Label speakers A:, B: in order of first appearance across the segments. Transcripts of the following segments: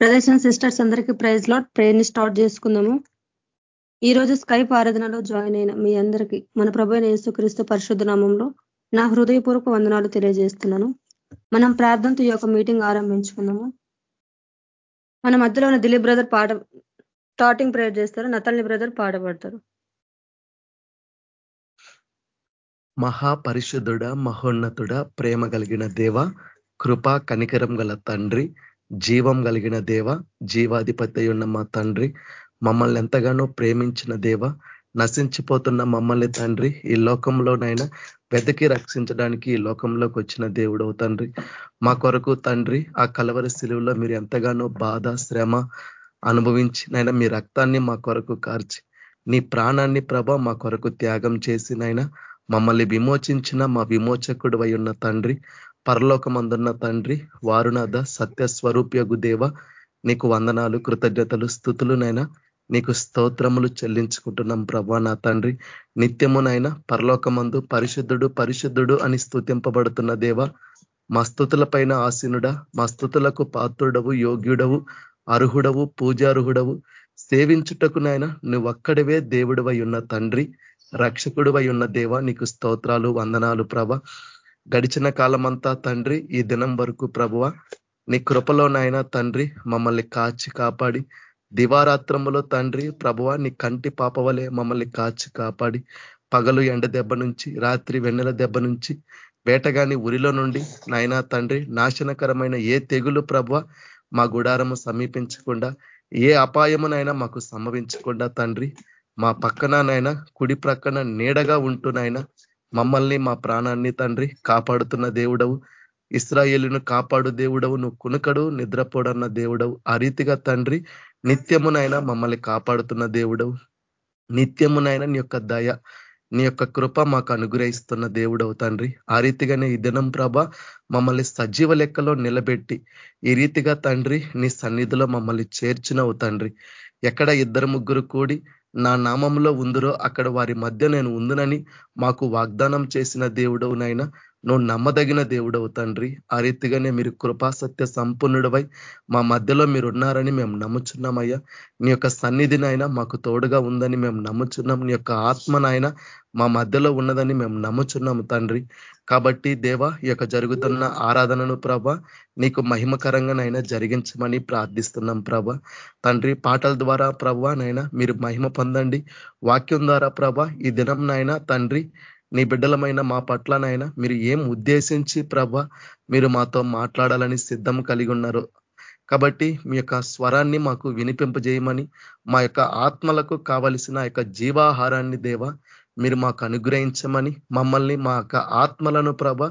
A: ప్రదర్శన సిస్టర్స్ అందరికీ praise lot ప్రేయర్ని start చేసుకుందాము. ఈ రోజు స్కైప్ ఆరాధనలో జాయిన్ అయిన మీ అందరికీ మన ప్రభు యేసుక్రీస్తు పరిశుద్ధ నామంలో నా హృదయపూర్వక వందనాలు తెలియజేస్తున్నాను. మనం ప్రార్థనతో ఈ యొక్క మీటింగ్ ఆరంభించుకున్నాము మన మధ్యలో ఉన్న దిలీప్ బ్రదర్ పాట స్టార్టింగ్ ప్రేయర్ చేస్తారు. నతల్ని బ్రదర్ పాడబడతారు.
B: మహాపరిశుద్ధుడ మహోన్నతుడ ప్రేమ కలిగిన దేవ కృపా కనికరం గల తండ్రి జీవం కలిగిన దేవ జీవాధిపతి ఉన్న మా తండ్రి మమ్మల్ని ఎంతగానో ప్రేమించిన దేవ నశించిపోతున్న మమ్మల్ని తండ్రి ఈ లోకంలోనైనా వెదకి రక్షించడానికి ఈ లోకంలోకి వచ్చిన దేవుడవు తండ్రి. మా కొరకు తండ్రి ఆ కలవరి శిలువులో మీరు ఎంతగానో బాధ శ్రమ అనుభవించి నైనా మీ రక్తాన్ని మా కొరకు కార్చి నీ ప్రాణాన్ని ప్రభ మా కొరకు త్యాగం చేసి నైనా మమ్మల్ని విమోచించిన మా విమోచకుడు ఉన్న తండ్రి పరలోకమందున్న తండ్రి వారునాథ సత్య స్వరూప్యగు దేవ నీకు వందనాలు కృతజ్ఞతలు స్థుతులునైనా నీకు స్తోత్రములు చెల్లించుకుంటున్నాం ప్రభా నా తండ్రి. నిత్యమునైనా పరలోకమందు పరిశుద్ధుడు పరిశుద్ధుడు అని స్థుతింపబడుతున్న దేవ. మా పైన ఆసీనుడ మా స్థుతులకు పాత్రుడవు యోగ్యుడవు అర్హుడవు పూజార్హుడవు. సేవించుటకునైనా నువ్వక్కడవే దేవుడివై ఉన్న తండ్రి రక్షకుడివై ఉన్న దేవ నీకు స్తోత్రాలు వందనాలు ప్రభ. గడిచిన కాలమంతా తండ్రి ఈ దినం వరకు ప్రభువ నీ కృపలోనైనా తండ్రి మమ్మల్ని కాచి కాపాడి. దివారాత్రములో తండ్రి ప్రభువ నీ కంటి పాపవలే మమ్మల్ని కాచి కాపాడి. పగలు ఎండ దెబ్బ నుంచి రాత్రి వెన్నెల దెబ్బ నుంచి వేటగాని ఉరిలో నుండి నాయనా తండ్రి నాశనకరమైన ఏ తెగులు ప్రభ మా గుడారము సమీపించకుండా ఏ అపాయమునైనా మాకు సంభవించకుండా తండ్రి మా పక్కన నైనా కుడి ప్రక్కన నీడగా ఉంటునైనా మమ్మల్ని మా ప్రాణాన్ని తండ్రి కాపాడుతున్న దేవుడవు. ఇస్రాయేలును కాపాడు దేవుడవు. నువ్వు కునుకడు నిద్రపోడన్న దేవుడవు. ఆ రీతిగా తండ్రి నిత్యమునైనా మమ్మల్ని కాపాడుతున్న దేవుడవు. నిత్యమునైనా నీ యొక్క దయ నీ యొక్క కృప మాకు అనుగ్రహిస్తున్న దేవుడవు తండ్రి. ఆ రీతిగానే ఈ దినం ప్రభ మమ్మల్ని సజీవ లెక్కలో నిలబెట్టి ఈ రీతిగా తండ్రి నీ సన్నిధిలో మమ్మల్ని చేర్చినవు తండ్రి. ఎక్కడ ఇద్దరు ముగ్గురు కూడి నా నామంలో ఉందరో అక్కడ వారి మధ్య నేను ఉందినని మాకు వాగ్దానం చేసిన దేవుడవునైనా నువ్వు నమ్మదగిన దేవుడవు తండ్రి. ఆ రీతిగానే మీరు కృపాసత్య సంపూర్ణుడవై మా మధ్యలో మీరు ఉన్నారని మేము నమ్ముచున్నామయ్యా. నీ యొక్క సన్నిధినైనా మాకు తోడుగా ఉందని మేము నమ్ముచున్నాం. నీ యొక్క ఆత్మనైనా మా మధ్యలో ఉన్నదని మేము నమ్ముచున్నాము తండ్రి. కాబట్టి దేవ ఈ యొక్క జరుగుతున్న ఆరాధనను ప్రభ నీకు మహిమకరంగానైనా జరిగించమని ప్రార్థిస్తున్నాం ప్రభ. తండ్రి పాటల ద్వారా ప్రభ నైనా మీరు మహిమ పొందండి. వాక్యం ద్వారా ప్రభ ఈ దినం నాయన తండ్రి నీ బిడ్డలమైన మా పట్లనైనా మీరు ఏం ఉద్దేశించి ప్రభ మీరు మాతో మాట్లాడాలని సిద్ధం కలిగి ఉన్నారు. కాబట్టి మీ యొక్క స్వరాన్ని మాకు వినిపింపజేయమని మా యొక్క ఆత్మలకు కావలసిన యొక్క జీవాహారాన్ని దేవ మీరు మాకు అనుగ్రహించమని మమ్మల్ని మా యొక్క ఆత్మలను ప్రభ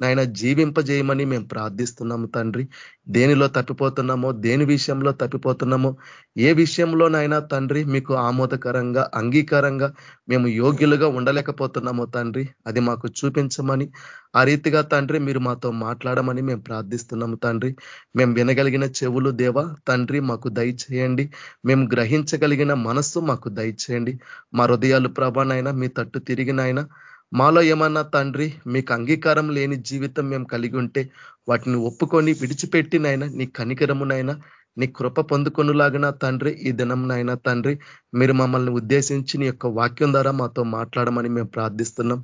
B: నాయన జీవింపజేయమని మేము ప్రార్థిస్తున్నాము తండ్రి. దేనిలో తప్పిపోతున్నామో దేని విషయంలో తప్పిపోతున్నామో ఏ విషయంలోనైనా తండ్రి మీకు ఆమోదకరంగా అంగీకారంగా మేము యోగ్యులుగా ఉండలేకపోతున్నామో తండ్రి అది మాకు చూపించమని ఆ రీతిగా తండ్రి మీరు మాతో మాట్లాడమని మేము ప్రార్థిస్తున్నాము తండ్రి. మేము వినగలిగిన చెవులు దేవ తండ్రి మాకు దయచేయండి. మేము గ్రహించగలిగిన మనస్సు మాకు దయచేయండి. మా హృదయాలు ప్రభానైనా మీ తట్టు తిరిగినైనా మాలో ఏమన్నా తండ్రి మీకు అంగీకారం లేని జీవితం మేము కలిగి ఉంటే వాటిని ఒప్పుకొని విడిచిపెట్టినైనా నీ కనికరమునైనా నీ కృప పొందుకొనులాగిన తండ్రి ఈ దినంనైనా తండ్రి మీరు మమ్మల్ని ఉద్దేశించి నీ యొక్క వాక్యం ద్వారా మాతో మాట్లాడమని మేము ప్రార్థిస్తున్నాం.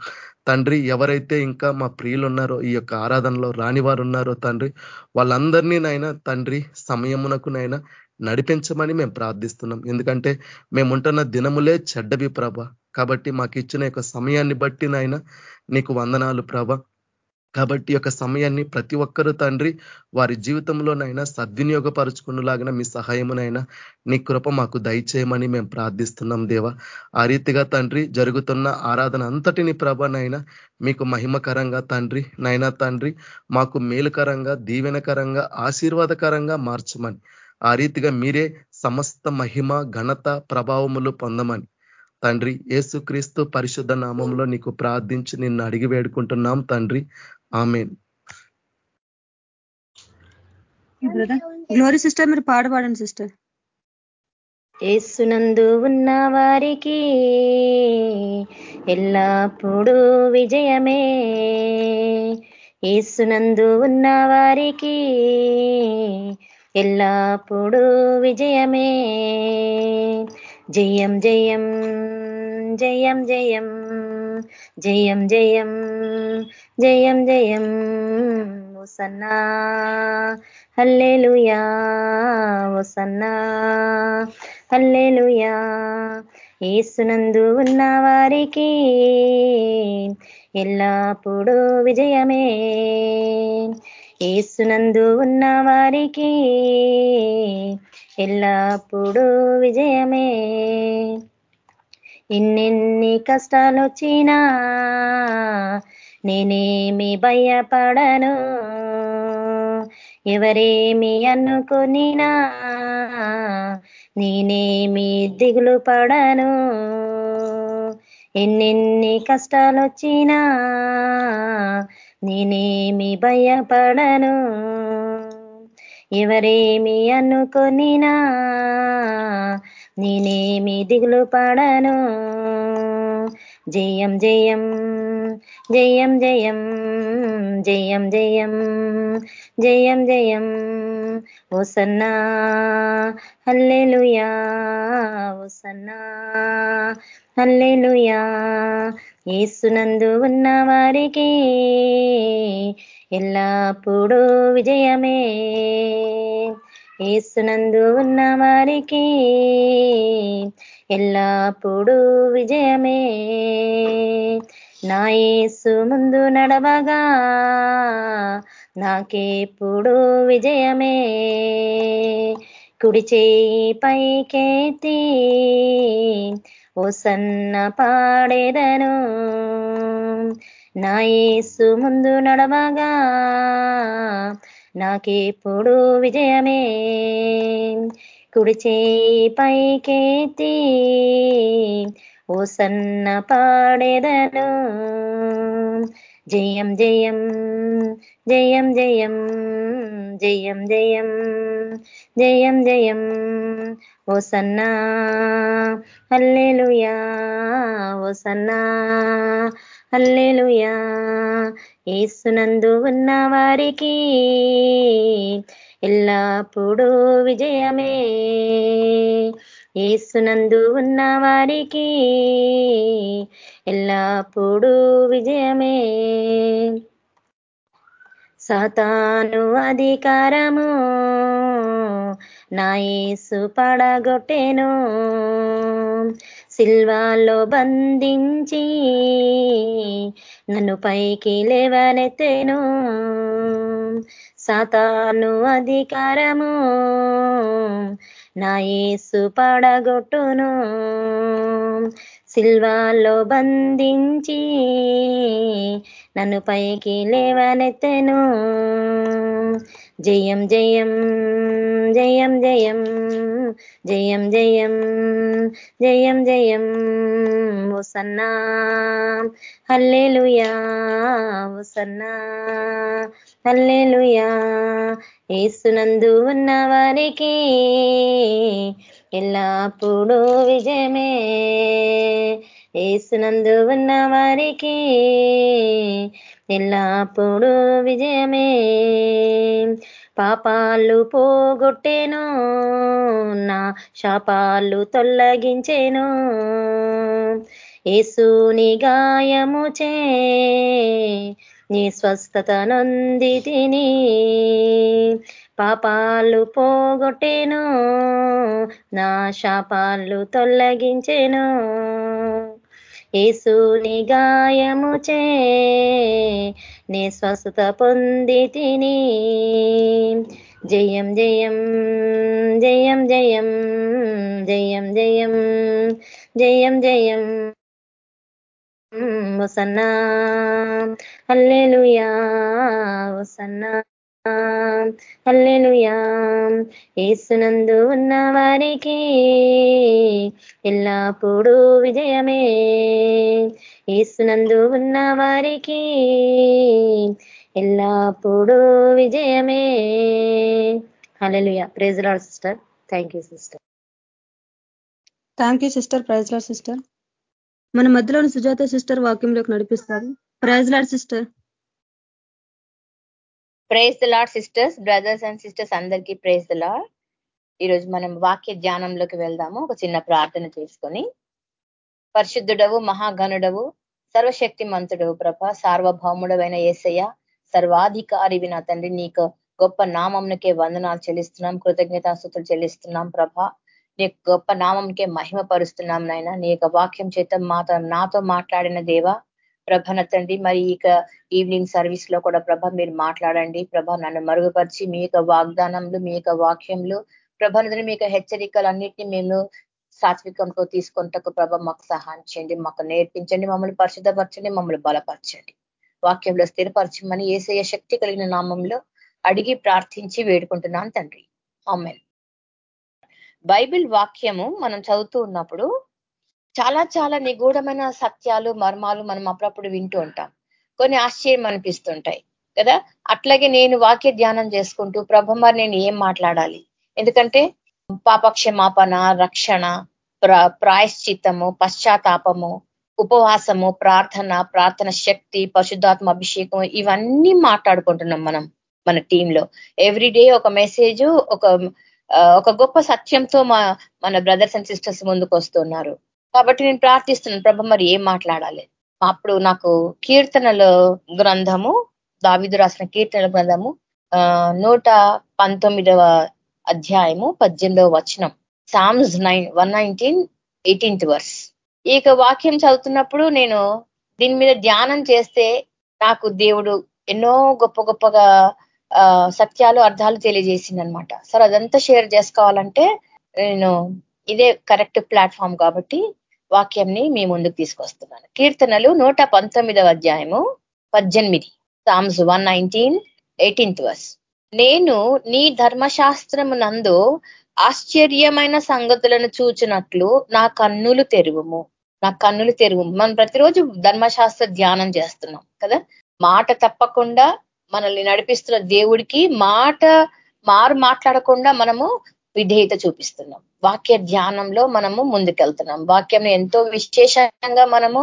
B: తండ్రి ఎవరైతే ఇంకా మా ప్రియులు ఉన్నారో ఈ యొక్క ఆరాధనలో రాని వారు ఉన్నారో తండ్రి వాళ్ళందరినీ నైనా తండ్రి సమయమునకునైనా నడిపించమని మేము ప్రార్థిస్తున్నాం. ఎందుకంటే మేముంటున్న దినములే చెడ్డవి ప్రభ. కాబట్టి మాకు ఇచ్చిన యొక్క సమయాన్ని బట్టి నాయన నీకు వందనాలు ప్రభ. కాబట్టి యొక్క సమయాన్ని ప్రతి ఒక్కరూ తండ్రి వారి జీవితంలోనైనా సద్వినియోగపరుచుకున్నలాగిన మీ సహాయమునైనా నీ కృప మాకు దయచేయమని మేము ప్రార్థిస్తున్నాం దేవ. ఆ రీతిగా తండ్రి జరుగుతున్న ఆరాధన అంతటిని ప్రభనైనా మీకు మహిమకరంగా తండ్రి నైనా తండ్రి మాకు మేలుకరంగా దీవెనకరంగా ఆశీర్వాదకరంగా మార్చమని ఆ రీతిగా మీరే సమస్త మహిమ ఘనత ప్రభావములు పొందమని తండ్రి ఏసుక్రీస్తు పరిశుద్ధ నామంలో నీకు ప్రార్థించి నిన్ను అడిగి వేడుకుంటున్నాం తండ్రి. ఆమెన్.
A: గ్లోరీ సిస్టర్ మీరు పాడబాడండి సిస్టర్
C: ఏసునందు ఉన్న వారికి ఎల్లప్పుడూ విజయమే. ఏసునందు ఉన్న వారికి
D: ఎల్లప్పుడూ విజయమే. జయం జయం. జయం జయం జయం జయం జయం జయం. ఒసన్నా హల్లేలుయా. ఒసన్నా హల్లేలుయా. ఏసునందు ఉన్న వారికి ఎల్లప్పుడూ విజయమే. ఏసునందు ఉన్న వారికి ఎల్లప్పుడూ విజయమే. ఎన్నెన్ని కష్టాలు వచ్చినా నేనేమి భయపడను. ఎవరేమి అనుకునినా నేనేమి దిగులు పడను. ఎన్నెన్ని కష్టాలు వచ్చినా నేనేమి భయపడను. ఎవరేమి అనుకునినా నేనేమి దిగులు పడను? జయం జయం జయం జయం జయం జయం జయం జయం. ఓసన్నా హల్లెలుయా ఓసన్నా హల్లెలుయా. ఏసునందు ఉన్న వారికి ఎల్లప్పుడూ విజయమే. ఏసునందు ఉన్న వారికి ఎల్లప్పుడూ విజయమే. నా ఏసు ముందు నడవగా నాకెప్పుడు విజయమే. కుడి చేయి పైకేతి ఓ సన్న పాడేదను. నా ఏసు ముందు నడవగా నాకెప్పుడు విజయమే. కుడిచే చేయి పైకెత్తి ఓ సన్న పాడేదను. జయం జయం జయం జయం జయం జయం జయం జయం. ఓ సన్నా అల్లెలుయా ఓ సన్నా హల్లేలుయా. ఏసునందు ఉన్న వారికి ఎల్లప్పుడూ విజయమే. ఏసునందు ఉన్న వారికి ఎల్లప్పుడూ విజయమే. సాతాను అధికారము నా ఏసు పడగొట్టెను. సిల్వాలో బంధించి నన్ను పైకి లేవనెత్తెను. సాతాను అధికారము నా యేసు పడగొట్టును. సిల్వాలో బంధించి నన్ను పైకి లేవనెత్తెను. జయం జయం జయం జయం జయం జయం జయం జయం ఓసన్నా. హల్లేలుయా ఓసన్నా. హల్లేలుయా ఏసునందు ఉన్న వారికి ఎల్లప్పుడూ విజయమే. ఏసునందు ఉన్న వారికి ఎల్లప్పుడూ విజయమే. పాపాలు పోగొట్టేను నా శాపాలు తొలగించేను. ఏసుని గాయము చే నీ స్వస్థత నొంది తిని పాపాలు పోగొట్టేను నా శాపాలు తొలగించెను. ఏసుని గాయము చే నీ స్వస్థత పొంది తిని. జయం జయం జయం జయం జయం జయం జయం జయం. వసన్నా అల్లెలుయా వసన్నా. హల్లెలుయా. ఏసునందు ఉన్న వారికి ఎల్లప్పుడూ విజయమే. ఏసునందు ఉన్న వారికి ఎల్లప్పుడూ విజయమే. Hallelujah. Praise lord sister thank you sister
A: thank you sister praise lord sister మన మధ్యలోని సుజాత సిస్టర్ వాక్యంలోకి నడిపిస్తారు praise lord sister
C: praise the lord sisters brothers and sisters అందరికీ ప్రేజ్ ద లాడ్ ఈరోజు మనం వాక్య ధ్యానంలోకి వెళ్దాము. ఒక చిన్న ప్రార్థన చేసుకొని. పరిశుద్ధుడవు మహాగణుడవు సర్వశక్తి మంతుడవు ప్రభ సార్వభౌముడవైన ఏసయ్య సర్వాధికారివి నా తండ్రి నీకు గొప్ప నామంకే వందనాలు చెల్లిస్తున్నాం కృతజ్ఞతాస్తుతులు చెల్లిస్తున్నాం ప్రభ. నీ గొప్ప నామంకే మహిమ పరుస్తున్నాం నాయన. నీ యొక్క వాక్యం చేత మాతో నాతో మాట్లాడిన దేవ ప్రభన తండ్రి మరి ఇక ఈవినింగ్ సర్వీస్లో కూడా ప్రభ మీరు మాట్లాడండి. ప్రభ నన్ను మరుగుపరిచి మీ యొక్క వాగ్దానంలో మీ యొక్క వాక్యంలో ప్రభనదని మీ యొక్క హెచ్చరికలన్నింటినీ మేము సాత్వికంతో తీసుకుంటకు ప్రభ మాకు సహాయం చేయండి. మాకు నేర్పించండి. మమ్మల్ని పరిశుద్ధపరచండి. మమ్మల్ని బలపరచండి. వాక్యంలో స్థిరపరచమని ఏసయ శక్తి కలిగిన నామంలో అడిగి ప్రార్థించి వేడుకుంటున్నాను తండ్రి. అమ్మాయి బైబిల్ వాక్యము మనం చదువుతూ ఉన్నప్పుడు చాలా చాలా నిగూఢమైన సత్యాలు మర్మాలు మనం అప్పుడప్పుడు వింటూ ఉంటాం. కొన్ని ఆశ్చర్యం అనిపిస్తుంటాయి కదా? అట్లాగే నేను వాక్య ధ్యానం చేసుకుంటూ ప్రభ మరి నేను ఏం మాట్లాడాలి? ఎందుకంటే పాపక్షమాపణ రక్షణ ప్రాయశ్చిత్తము పశ్చాత్తాపము ఉపవాసము ప్రార్థన ప్రార్థన శక్తి పరిశుద్ధాత్మ అభిషేకం ఇవన్నీ మాట్లాడుకుంటున్నాం మనం మన టీంలో ఎవ్రీడే ఒక మెసేజ్ ఒక ఒక గొప్ప సత్యంతో మా మన బ్రదర్స్ అండ్ సిస్టర్స్ ముందుకు వస్తున్నారు కాబట్టి నేను ప్రార్థిస్తున్నాను ప్రభ మరి ఏం మాట్లాడాలి? అప్పుడు నాకు కీర్తనల గ్రంథము దావిదు రాసిన కీర్తనల గ్రంథము నూట పంతొమ్మిదవ అధ్యాయము పద్దెనిమిదవ వచనం psalms nine one nineteen eighteenth verse. ఈ వాక్యం చదువుతున్నప్పుడు నేను దీని మీద ధ్యానం చేస్తే నాకు దేవుడు ఎన్నో గొప్ప గొప్పగా సత్యాలు అర్థాలు తెలియజేసిందనమాట సార్ అదంతా షేర్ చేసుకోవాలంటే నేను ఇదే కరెక్ట్ ప్లాట్ఫామ్ కాబట్టి వాక్యంని మీ ముందుకు తీసుకొస్తున్నాను. కీర్తనలు నూట పంతొమ్మిదవ అధ్యాయము పద్దెనిమిది. Psalms one nineteen eighteenth verse నేను నీ ధర్మశాస్త్రము నందు ఆశ్చర్యమైన సంగతులను చూచినట్లు నా కన్నులు తెరువుము. నా కన్నులు తెరువు మనం ప్రతిరోజు ధర్మశాస్త్ర ధ్యానం చేస్తున్నాం కదా? మాట తప్పకుండా మనల్ని నడిపిస్తున్న దేవుడికి మాట మారు మాట్లాడకుండా మనము విధేయత చూపిస్తున్నాం. వాక్య ధ్యానంలో మనము ముందుకెళ్తున్నాం. వాక్యం ఎంతో విశేషంగా మనము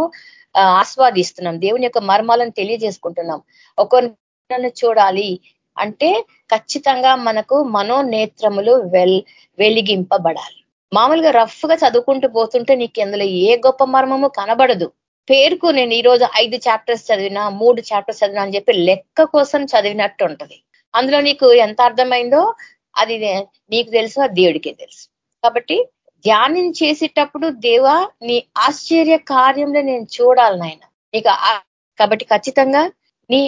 C: ఆస్వాదిస్తున్నాం. దేవుని యొక్క మర్మాలను తెలియజేసుకుంటున్నాం. ఒకరిని చూడాలి అంటే ఖచ్చితంగా మనకు మనోనేత్రములు వెల్ వెలిగింపబడాలి. మామూలుగా రఫ్గా చదువుకుంటూ పోతుంటే నీకు అందులో ఏ గొప్ప మర్మము కనబడదు. పేరుకు నేను ఈరోజు ఐదు చాప్టర్స్ చదివినా మూడు చాప్టర్స్ చదివినా అని చెప్పి లెక్క కోసం చదివినట్టు ఉంటది అందులో నీకు ఎంత అర్థమైందో అది నీకు తెలుసు ఆ దేవుడికే తెలుసు. కాబట్టి ధ్యానం చేసేటప్పుడు దేవా నీ ఆశ్చర్య కార్యంలో నేను చూడాలి నాయన. నీకు కాబట్టి ఖచ్చితంగా నీ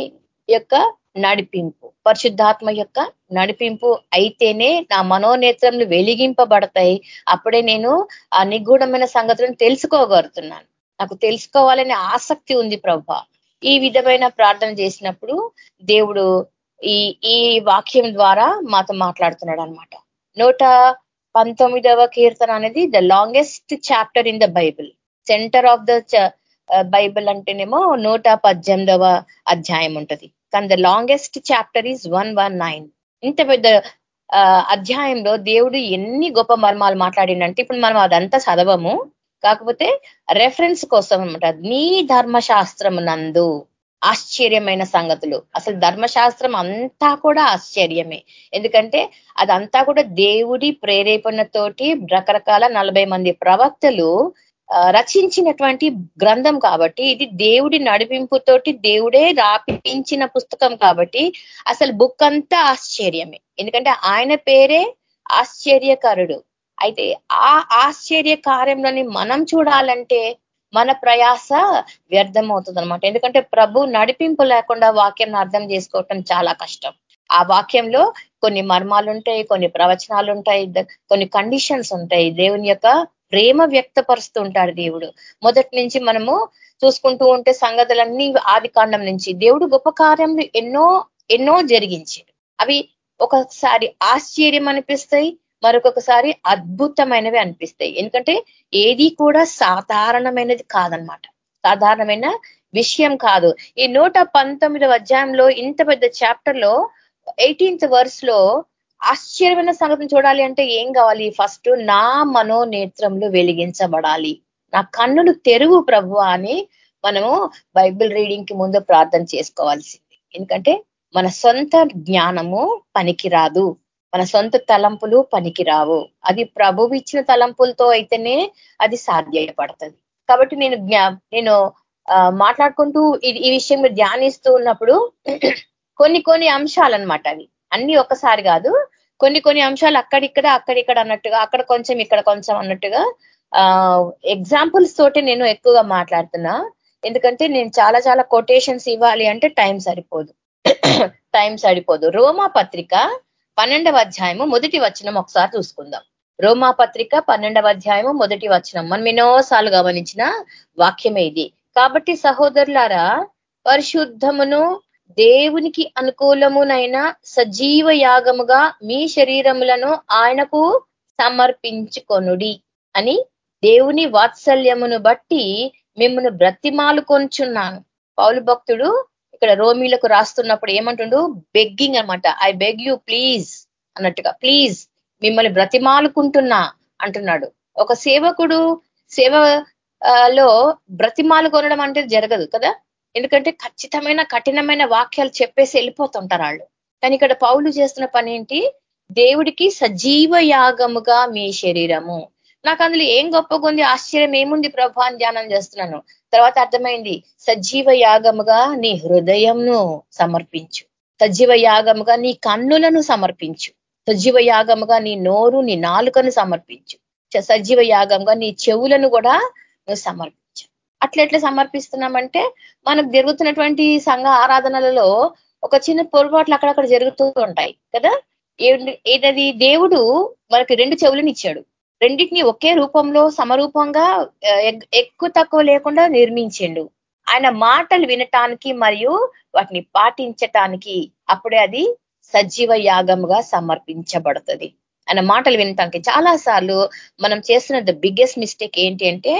C: యొక్క నడిపింపు పరిశుద్ధాత్మ యొక్క నడిపింపు అయితేనే నా మనోనేత్రములు వెలిగింపబడతాయి. అప్పుడే నేను ఆ నిగూఢమైన సంగతులను తెలుసుకోగలుగుతున్నాను. నాకు తెలుసుకోవాలనే ఆసక్తి ఉంది ప్రభ. ఈ విధమైన ప్రార్థన చేసినప్పుడు దేవుడు ఈ ఈ వాక్యం ద్వారా మాతో మాట్లాడుతున్నాడు అనమాట నూట పంతొమ్మిదవ కీర్తన అనేది the longest chapter in the Bible centre of the Bible అంటేనేమో నూట పద్దెనిమిదవ అధ్యాయం ఉంటది. కానీ the longest chapter is one one nine ఇంత పెద్ద అధ్యాయంలో దేవుడు ఎన్ని గొప్ప మర్మాలు మాట్లాడిండంటే ఇప్పుడు మనం అదంతా చదవము. కాకపోతే రెఫరెన్స్ కోసం అనమాట నీ ధర్మశాస్త్రం నందు ఆశ్చర్యమైన సంగతులు. అసలు ధర్మశాస్త్రం అంతా కూడా ఆశ్చర్యమే. ఎందుకంటే అదంతా కూడా దేవుడి ప్రేరేపణతోటి రకరకాల నలభై మంది ప్రవక్తలు రచించినటువంటి గ్రంథం కాబట్టి ఇది దేవుడి నడిపింపుతోటి దేవుడే రాపించిన పుస్తకం కాబట్టి అసలు బుక్ అంతా ఆశ్చర్యమే. ఎందుకంటే ఆయన పేరే ఆశ్చర్యకరుడు. అయితే ఆ ఆశ్చర్య కార్యంలోని మనం చూడాలంటే మన ప్రయాస వ్యర్థం అవుతుంది ఎందుకంటే ప్రభు నడిపింపు లేకుండా వాక్యం అర్థం చేసుకోవటం చాలా కష్టం. ఆ వాక్యంలో కొన్ని మర్మాలు ఉంటాయి కొన్ని ప్రవచనాలు ఉంటాయి కొన్ని కండిషన్స్ ఉంటాయి దేవుని యొక్క ప్రేమ వ్యక్తపరుస్తూ ఉంటాడు దేవుడు. మొదటి నుంచి మనము చూసుకుంటూ ఉంటే సంగతులన్నీ ఆది కాండం నుంచి దేవుడు గొప్ప కార్యంలో ఎన్నో ఎన్నో జరిగించాడు. అవి ఒకసారి ఆశ్చర్యం అనిపిస్తాయి మరొకసారి అద్భుతమైనవి అనిపిస్తాయి. ఎందుకంటే ఏది కూడా సాధారణమైనది కాదనమాట సాధారణమైన విషయం కాదు. ఈ నూట పంతొమ్మిదవ అధ్యాయంలో ఇంత పెద్ద చాప్టర్లో ఎయిటీన్త్ వర్స్లో ఆశ్చర్యమైన సంగతిని చూడాలి అంటే ఏం కావాలి? ఫస్ట్ నా మనోనేత్రంలో వెలిగించబడాలి. నా కన్నులు తెరువు ప్రభు అని మనము బైబిల్ రీడింగ్కి ముందు ప్రార్థన చేసుకోవాల్సింది. ఎందుకంటే మన సొంత జ్ఞానము పనికిరాదు. మన సొంత తలంపులు పనికిరావు. అది ప్రభువు ఇచ్చిన తలంపులతో అయితేనే అది సాధ్యపడుతుంది. కాబట్టి నేను జ్ఞా నేను మాట్లాడుకుంటూ ఈ విషయం మీరు ధ్యానిస్తూ ఉన్నప్పుడు కొన్ని కొన్ని అంశాలు అనమాట అవి. అన్ని ఒకసారి కాదు. కొన్ని కొన్ని అంశాలు అక్కడిక్కడ అక్కడిక్కడ అన్నట్టుగా అక్కడ కొంచెం ఇక్కడ కొంచెం అన్నట్టుగా ఎగ్జాంపుల్స్ తోటి నేను ఎక్కువగా మాట్లాడుతున్నా. ఎందుకంటే నేను చాలా చాలా కొటేషన్స్ ఇవ్వాలి అంటే టైం సరిపోదు. టైం సరిపోదు. రోమా పత్రిక పన్నెండవ అధ్యాయము మొదటి వచనం ఒకసారి చూసుకుందాం. రోమా పత్రిక పన్నెండవ అధ్యాయము మొదటి వచనం. మనం ఎన్నోసార్లు గమనించిన వాక్యమే ఇది. కాబట్టి సహోదరులారా పరిశుద్ధమును దేవునికి అనుకూలమునైన సజీవ యాగముగా మీ శరీరములను ఆయనకు సమర్పించుకొనుడి అని దేవుని వాత్సల్యమును బట్టి మిమ్మను బ్రతిమాలు కొంచున్నాను పౌలు భక్తుడు ఇక్కడ రోమిలకు రాస్తున్నప్పుడు ఏమంటుండు? బెగ్గింగ్ అనమాట ఐ బెగ్ యూ ప్లీజ్ అన్నట్టుగా. ప్లీజ్ మిమ్మల్ని బ్రతిమాలుకుంటున్నా అంటున్నాడు. ఒక సేవకుడు సేవలో బ్రతిమాలు కొనడం అంటే జరగదు కదా? ఎందుకంటే ఖచ్చితమైన కఠినమైన వాక్యాలు చెప్పేసి వెళ్ళిపోతుంటారు వాళ్ళు. కానీ ఇక్కడ పౌలు చేస్తున్న పని ఏంటి? దేవుడికి సజీవ యాగముగా మీ శరీరము. నాకు అందులో ఏం గొప్పగా ఉంది ఆశ్చర్యం ఏముంది ప్రభా అని ధ్యానం చేస్తున్నాను. తర్వాత అర్థమైంది సజీవ యాగముగా నీ హృదయంను సమర్పించు. సజీవ యాగముగా నీ కన్నులను సమర్పించు. సజీవ యాగముగా నీ నోరు నీ నాలుకను సమర్పించు. సజీవ యాగంగా నీ చెవులను కూడా నువ్వు సమర్పించు. అట్లా ఎట్లా సమర్పిస్తున్నామంటే మనకు జరుగుతున్నటువంటి సంఘ ఆరాధనలలో ఒక చిన్న పొరపాట్లు అక్కడక్కడ జరుగుతూ ఉంటాయి కదా. ఏదది? దేవుడు మనకి రెండు చెవులను ఇచ్చాడు. రెండింటిని ఒకే రూపంలో సమరూపంగా ఎక్కువ తక్కువ లేకుండా నిర్మించిండు. ఆయన మాటలు వినటానికి మరియు వాటిని పాటించటానికి అప్పుడే అది సజీవ యాగముగా సమర్పించబడుతుంది. ఆయన మాటలు వినటానికి చాలా సార్లు మనం చేస్తున్న ద బిగ్గెస్ట్ మిస్టేక్ ఏంటి అంటే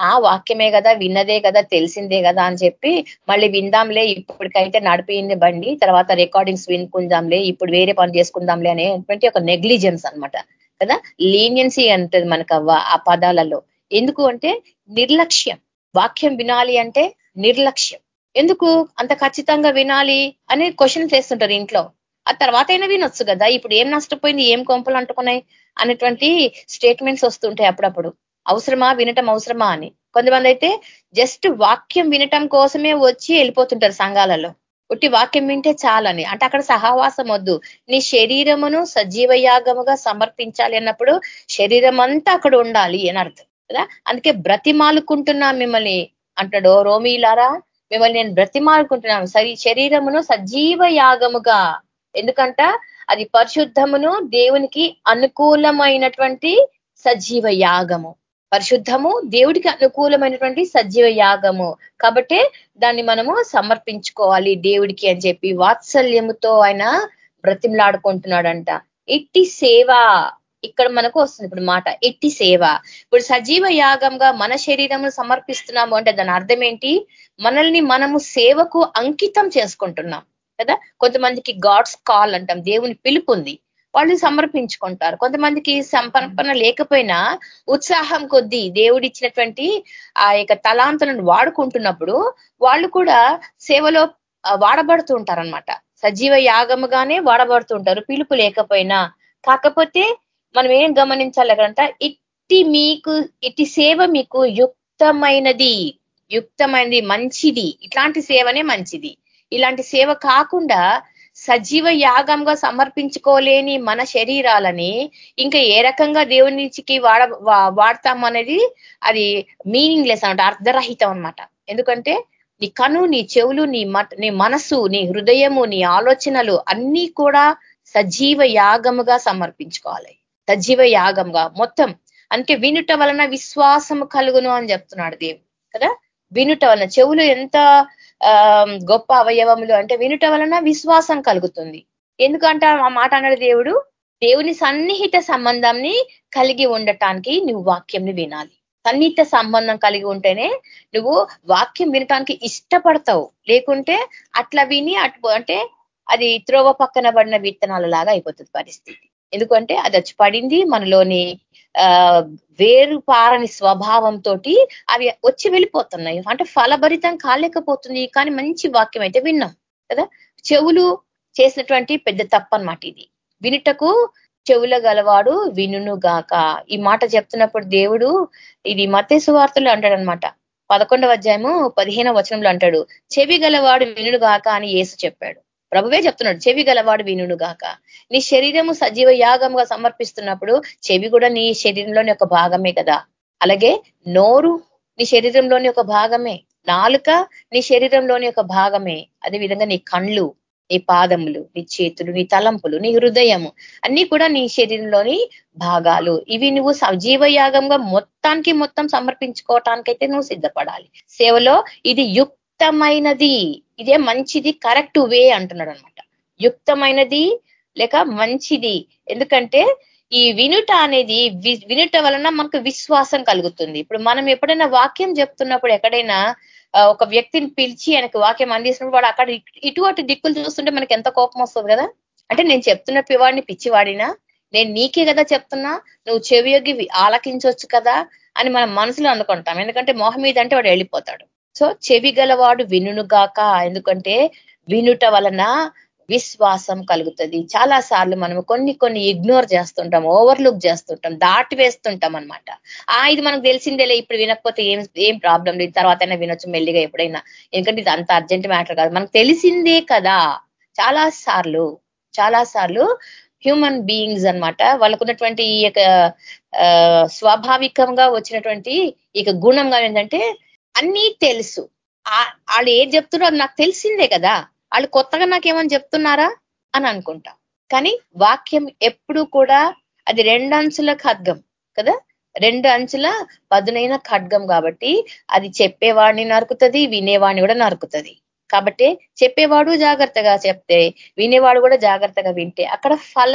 C: ఆ వాక్యమే కదా విన్నదే కదా తెలిసిందే కదా అని చెప్పి మళ్ళీ విందాంలే ఇప్పటికైతే నడిపింది బండి తర్వాత రికార్డింగ్స్ వినుకుందాంలే ఇప్పుడు వేరే పని చేసుకుందాంలే అనేటువంటి ఒక నెగ్లిజెన్స్ అనమాట కదా? లీనియన్సీ అంటది మనకు ఆ పదాలలో. ఎందుకు అంటే నిర్లక్ష్యం. వాక్యం వినాలి అంటే నిర్లక్ష్యం. ఎందుకు? అంత ఖచ్చితంగా వినాలి అని క్వశ్చన్ చేస్తుంటారు ఇంట్లో. ఆ తర్వాత అయినా వినొచ్చు కదా? ఇప్పుడు ఏం నష్టపోయింది? ఏం కొంపలు అంటుకున్నాయి? అనేటువంటి స్టేట్మెంట్స్ వస్తుంటాయి అప్పుడప్పుడు. అవసరమా? వినటం అవసరమా అని. కొంతమంది అయితే జస్ట్ వాక్యం వినటం కోసమే వచ్చి వెళ్ళిపోతుంటారు సంఘాలలో. ఉట్టి వాక్యం వింటే చాలని. అంటే అక్కడ సహవాసం వద్దు. నీ శరీరమును సజీవ యాగముగా సమర్పించాలి అన్నప్పుడు శరీరం అంతా అక్కడ ఉండాలి అని అర్థం. కదా? అందుకే బ్రతిమాలుకుంటున్నా మిమ్మల్ని అంటాడు. రోమీలారా మిమ్మల్ని నేను బ్రతిమాలుకుంటున్నాను. సరి శరీరమును సజీవ యాగముగా ఎందుకంట? అది పరిశుద్ధమును దేవునికి అనుకూలమైనటువంటి సజీవ యాగము పరిశుద్ధము దేవుడికి అనుకూలమైనటువంటి సజీవ యాగము. కాబట్టి దాన్ని మనము సమర్పించుకోవాలి దేవుడికి అని చెప్పి వాత్సల్యముతో ఆయన బ్రతిమలాడుకుంటున్నాడంట. ఎట్టి సేవ ఇక్కడ మనకు వస్తుంది ఇప్పుడు మాట ఎట్టి సేవ. ఇప్పుడు సజీవ యాగంగా మన శరీరము సమర్పిస్తున్నాము అంటే దాని అర్థం ఏంటి? మనల్ని మనము సేవకు అంకితం చేసుకుంటున్నాం. కదా? కొంతమందికి గాడ్స్ కాల్ అంటాం దేవుని పిలుపు ఉంది. వాళ్ళు సమర్పించుకుంటారు. కొంతమందికి సంపర్పణ లేకపోయినా ఉత్సాహం కొద్దీ దేవుడిచ్చినటువంటి ఆ యొక్క తలాంతులను వాడుకుంటున్నప్పుడు వాళ్ళు కూడా సేవలో వాడబడుతూ ఉంటారనమాట సజీవ యాగముగానే వాడబడుతుంటారు పిలుపు లేకపోయినా. కాకపోతే మనం ఏం గమనించాలి అక్కడంట ఇట్టి మీకు ఇట్టి సేవ మీకు యుక్తమైనది. యుక్తమైనది మంచిది. ఇట్లాంటి సేవనే మంచిది. ఇలాంటి సేవ కాకుండా సజీవ యాగంగా సమర్పించుకోలేని మన శరీరాలని ఇంకా ఏ రకంగా దేవునికి వాడ వాడతాం అనేది అది మీనింగ్లెస్ అనమాట అర్ధరహితం అనమాట ఎందుకంటే నీ కను నీ చెవులు నీ నీ మనసు నీ హృదయము నీ ఆలోచనలు అన్నీ కూడా సజీవ యాగముగా సమర్పించుకోవాలి. సజీవ యాగంగా మొత్తం. అందుకే వినుట వలన విశ్వాసము కలుగును అని చెప్తున్నాడు దేవుడు కదా? వినుట వలన చెవులు ఎంత గొప్ప అవయవములు అంటే వినుట వలన విశ్వాసం కలుగుతుంది. ఎందుకంటే ఆ మాట అన్నాడు దేవుడు దేవుని సన్నిహిత సంబంధాన్ని కలిగి ఉండటానికి నువ్వు వాక్యంని వినాలి. సన్నిహిత సంబంధం కలిగి ఉంటేనే నువ్వు వాక్యం వినటానికి ఇష్టపడతావు. లేకుంటే అట్లా విని అటు అంటే అది త్రోవ పక్కన పడిన విత్తనాల లాగా అయిపోతుంది పరిస్థితి. ఎందుకంటే అది వచ్చి పడింది మనలోని వేరు పారని స్వభావంతో అవి వచ్చి వెళ్ళిపోతున్నాయి. అంటే ఫలభరితం కాలేకపోతుంది కానీ మంచి వాక్యం అయితే విన్నాం కదా? చెవులు చేసినటువంటి పెద్ద తప్ప అనమాట ఇది. వినుటకు చెవుల గలవాడు వినును గాక. ఈ మాట చెప్తున్నప్పుడు దేవుడు ఇది మతేసు వార్తలు అంటాడనమాట పదకొండవ అధ్యాయము పదిహేనవ వచనంలో అంటాడు చెవి గలవాడు వినుడు గాక అని యేసు చెప్పాడు. ప్రభువే చెప్తున్నాడు చెవి గలవాడు వినుడు గాక. నీ శరీరము సజీవ యాగంగా సమర్పిస్తున్నప్పుడు చెవి కూడా నీ శరీరంలోని ఒక భాగమే కదా. అలాగే నోరు నీ శరీరంలోని ఒక భాగమే నాలుక నీ శరీరంలోని ఒక భాగమే. అదేవిధంగా నీ కండ్లు నీ పాదములు నీ చేతులు నీ తలంపులు నీ హృదయము అన్ని కూడా నీ శరీరంలోని భాగాలు. ఇవి నువ్వు సజీవ యాగంగా మొత్తానికి మొత్తం సమర్పించుకోవటానికైతే నువ్వు సిద్ధపడాలి. సేవలో ఇది యుక్తమైనది. ఇదే మంచిది కరెక్ట్ వే అంటున్నాడు అనమాట యుక్తమైనది లేక మంచిది. ఎందుకంటే ఈ వినుట అనేది వినుట వలన మనకు విశ్వాసం కలుగుతుంది. ఇప్పుడు మనం ఎప్పుడైనా వాక్యం చెప్తున్నప్పుడు ఎక్కడైనా ఒక వ్యక్తిని పిలిచి ఆయనకు వాక్యం అందిస్తున్నప్పుడు వాడు అక్కడ ఇటు అటు దిక్కులు చూస్తుంటే మనకి ఎంత కోపం వస్తుంది కదా? అంటే నేను చెప్తున్న పివాడిని పిచ్చివాడినా? నేను నీకే కదా చెప్తున్నా? నువ్వు చెవియొగ్గి ఆలకించవచ్చు కదా? అని మనం మనసులో అనుకుంటాం. ఎందుకంటే మొహం మీద అంటే వాడు వెళ్ళిపోతాడు. సో చెవి గలవాడు వినుగాక ఎందుకంటే వినుట వలన విశ్వాసం కలుగుతుంది. చాలా సార్లు మనం కొన్ని కొన్ని ఇగ్నోర్ చేస్తుంటాం ఓవర్లుక్ చేస్తుంటాం దాటి వేస్తుంటాం అనమాట ఆ ఇది మనకు తెలిసిందేలే ఇప్పుడు వినకపోతే ఏం ఏం ప్రాబ్లం లేదు. తర్వాత అయినా వినొచ్చు మెల్లిగా ఎప్పుడైనా. ఎందుకంటే ఇది అంత అర్జెంట్ మ్యాటర్ కాదు. మనకు తెలిసిందే కదా. చాలా సార్లు చాలా సార్లు హ్యూమన్ బీయింగ్స్ అనమాట వాళ్ళకున్నటువంటి ఈ యొక్క స్వాభావికంగా వచ్చినటువంటి ఇక గుణంగా ఏంటంటే అన్నీ తెలుసు. వాళ్ళు ఏం చెప్తున్నారో నాకు తెలిసిందే కదా. వాళ్ళు కొత్తగా నాకేమని చెప్తున్నారా అని అనుకుంటా. కానీ వాక్యం ఎప్పుడు కూడా అది రెండు అంచుల ఖడ్గం కదా. రెండు అంచుల పదునైన ఖడ్గం కాబట్టి అది చెప్పేవాడిని నరుకుతుంది వినేవాడిని కూడా నరుకుతుంది. కాబట్టి చెప్పేవాడు జాగ్రత్తగా చెప్తే వినేవాడు కూడా జాగ్రత్తగా వింటే అక్కడ ఫల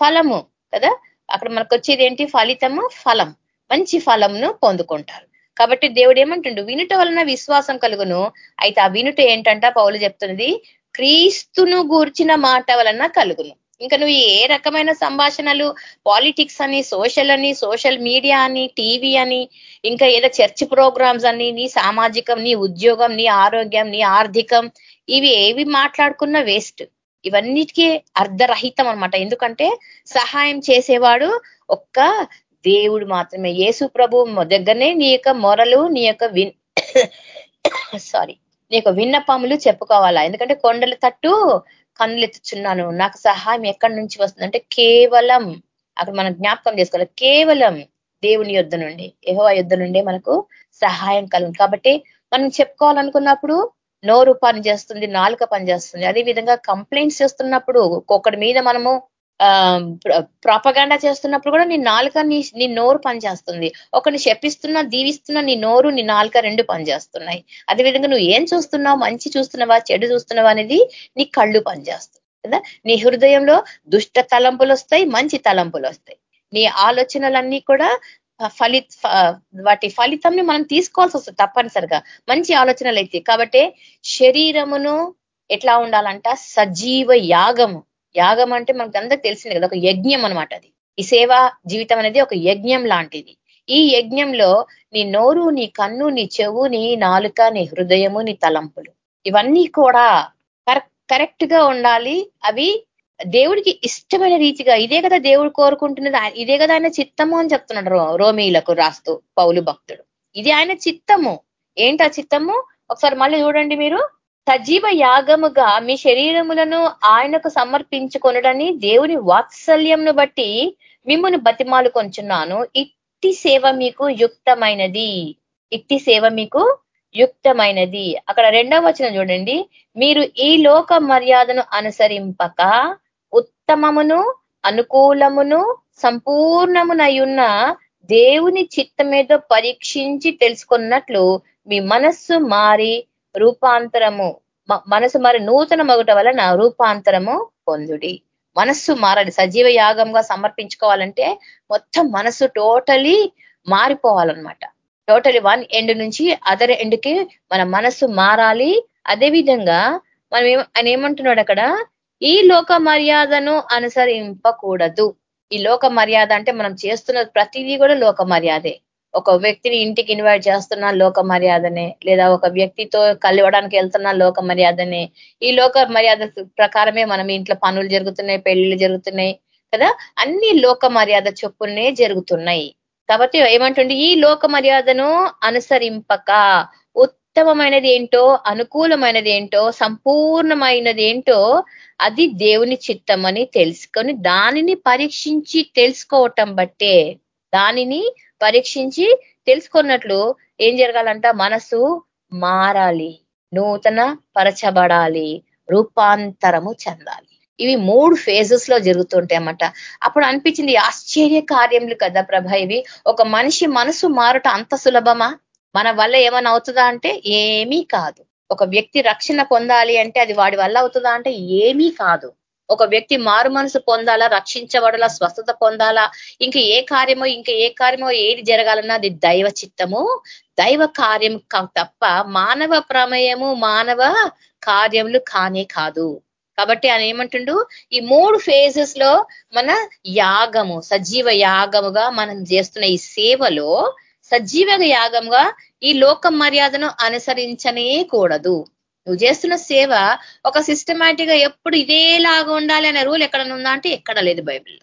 C: ఫలము కదా. అక్కడ మనకు వచ్చేది ఏంటి? ఫలితము ఫలం. మంచి ఫలంను పొందుకుంటారు. కాబట్టి దేవుడు ఏమంటుండు? వినుట వలన విశ్వాసం కలుగును. అయితే ఆ వినుట ఏంటంట? పౌలు చెప్తున్నది క్రీస్తును గూర్చిన మాట వలన కలుగును. ఇంకా నువ్వు ఏ రకమైన సంభాషణలు? పాలిటిక్స్ అని సోషల్ అని సోషల్ మీడియా అని టీవీ అని ఇంకా ఏదో చర్చ్ ప్రోగ్రామ్స్ అని నీ సామాజికం నీ ఉద్యోగం నీ ఆరోగ్యం నీ ఆర్థికం ఇవి ఏవి మాట్లాడుకున్న వేస్ట్. ఇవన్నిటికీ అర్ధరహితం అనమాట ఎందుకంటే సహాయం చేసేవాడు ఒక్క దేవుడు మాత్రమే. యేసు ప్రభు దగ్గరనే నీ యొక్క మొరలు నీ యొక్క విన్ సారీ నీ యొక్క విన్నపములు చెప్పుకోవాలా? ఎందుకంటే కొండల తట్టు కన్నులెత్తుచున్నాను. నాకు సహాయం ఎక్కడి నుంచి వస్తుందంటే కేవలం అక్కడ మనం జ్ఞాపకం చేసుకోవాలి కేవలం దేవుని యుద్ధ నుండి యహో యుద్ధ నుండి మనకు సహాయం కలుగుతుంది కాబట్టి మనం చెప్పుకోవాలనుకున్నప్పుడు నోరు పని చేస్తుంది నాలుక పని చేస్తుంది అదే విధంగా కంప్లైంట్స్ చేస్తున్నప్పుడు ఒక్కొక్కడి మీద మనము ప్రాపగాండా చేస్తున్నప్పుడు కూడా నీ నాలుక నీ నీ నోరు పనిచేస్తుంది. ఒకరిని శపిస్తున్నా దీవిస్తున్నా నీ నోరు నీ నాలుక రెండు పనిచేస్తున్నాయి. అదేవిధంగా నువ్వు ఏం చూస్తున్నావు? మంచి చూస్తున్నావా? చెడు చూస్తున్నావా? అనేది నీ కళ్ళు పనిచేస్తుంది కదా? నీ హృదయంలో దుష్ట తలంపులు వస్తాయి మంచి తలంపులు వస్తాయి నీ ఆలోచనలన్నీ కూడా ఫలి వాటి ఫలితంని మనం తీసుకోవాల్సి వస్తుంది తప్పనిసరిగా. మంచి ఆలోచనలు అయితే కాబట్టి శరీరమును ఎట్లా ఉండాలంట? సజీవ యాగము. యాగం అంటే మనకు అందరికి తెలిసింది కదా ఒక యజ్ఞం అనమాట అది. ఈ సేవా జీవితం అనేది ఒక యజ్ఞం లాంటిది. ఈ యజ్ఞంలో నీ నోరు నీ కన్ను నీ చెవు నీ నాలుక నీ హృదయము నీ తలంపులు ఇవన్నీ కూడా కరెక్ట్గా ఉండాలి. అవి దేవుడికి ఇష్టమైన రీతిగా ఇదే కదా దేవుడు కోరుకుంటున్నది ఇదే కదా ఆయన చిత్తము అని చెప్తున్నాడు రోమీలకు రాస్తూ పౌలు భక్తుడు. ఇది ఆయన చిత్తము. ఏంటి ఆ చిత్తము? ఒకసారి మళ్ళీ చూడండి మీరు. సజీవ యాగముగా మీ శరీరములను ఆయనకు సమర్పించుకొనడని దేవుని వాత్సల్యంను బట్టి మిమ్మల్ని బతిమాలు కొంచున్నాను. ఇట్టి సేవ మీకు యుక్తమైనది. ఇట్టి సేవ మీకు యుక్తమైనది. అక్కడ రెండవ వచనం చూడండి. మీరు ఈ లోక మర్యాదను అనుసరింపక ఉత్తమమును అనుకూలమును సంపూర్ణమునయున్న దేవుని చిత్తమేదో పరీక్షించి తెలుసుకున్నట్లు మీ మనస్సు మారి రూపాంతరము మనసు మరి నూతన మొగట వలన రూపాంతరము పొందుడి. మనస్సు మారాలి సజీవ యాగంగా సమర్పించుకోవాలంటే మొత్తం మనసు టోటలీ మారిపోవాలన్నమాట. టోటలీ వన్ ఎండ్ నుంచి అదర్ ఎండ్కి మన మనస్సు మారాలి. అదే విధంగా మనం ఆయన ఏమంటున్నాడు అక్కడ? ఈ లోక మర్యాదను అనుసరింపకూడదు. ఈ లోక మర్యాద అంటే మనం చేస్తున్న ప్రతిదీ కూడా లోక మర్యాదే. ఒక వ్యక్తిని ఇంటికి ఇన్వైట్ చేస్తున్నా లోక మర్యాదనే లేదా ఒక వ్యక్తితో కలవడానికి వెళ్తున్నా లోక మర్యాదనే. ఈ లోక మర్యాద ప్రకారమే మనం ఇంట్లో పనులు జరుగుతున్నాయి పెళ్ళిళ్ళు జరుగుతున్నాయి కదా? అన్ని లోక మర్యాద చొప్పునే జరుగుతున్నాయి. కాబట్టి ఏమంటుండే ఈ లోక మర్యాదను అనుసరింపక ఉత్తమమైనది ఏంటో అనుకూలమైనది ఏంటో సంపూర్ణమైనది ఏంటో అది దేవుని చిత్తం అని తెలుసుకొని దానిని పరీక్షించి తెలుసుకోవటం బట్టే దానిని పరీక్షించి తెలుసుకున్నట్లు ఏం జరగాలంట? మనసు మారాలి. నూతన పరచబడాలి. రూపాంతరము చెందాలి. ఇవి మూడు ఫేజెస్లో జరుగుతుంటాయి అన్నమాట. అప్పుడు అనిపించింది ఆశ్చర్య కార్యములు కదా ప్రభ ఇవి. ఒక మనిషి మనసు మారట అంత సులభమా? మన వల్ల ఏమైనా అవుతుందా అంటే ఏమీ కాదు. ఒక వ్యక్తి రక్షణ పొందాలి అంటే అది వాడి వల్ల అవుతుందా అంటే ఏమీ కాదు. ఒక వ్యక్తి మారు మనసు పొందాలా రక్షించబడాలా స్వస్థత పొందాలా ఇంకా ఏ కార్యమో ఇంకా ఏ కార్యమో ఏది జరగాలన్నా అది దైవ చిత్తము. దైవ కార్యం తప్ప మానవ ప్రమేయము మానవ కార్యములు కానే కాదు. కాబట్టి ఆయన ఏమంటుండు? ఈ మూడు ఫేజెస్లో మన యాగము సజీవ యాగముగా మనం చేస్తున్న ఈ సేవలో సజీవ యాగంగా ఈ లోక మర్యాదను అనుసరించనే కూడదు. నువ్వు చేస్తున్న సేవ ఒక సిస్టమేటిక్గా ఎప్పుడు ఇదేలాగా ఉండాలి అనే రూల్ ఎక్కడ ఉందా అంటే ఎక్కడ లేదు బైబిల్లో.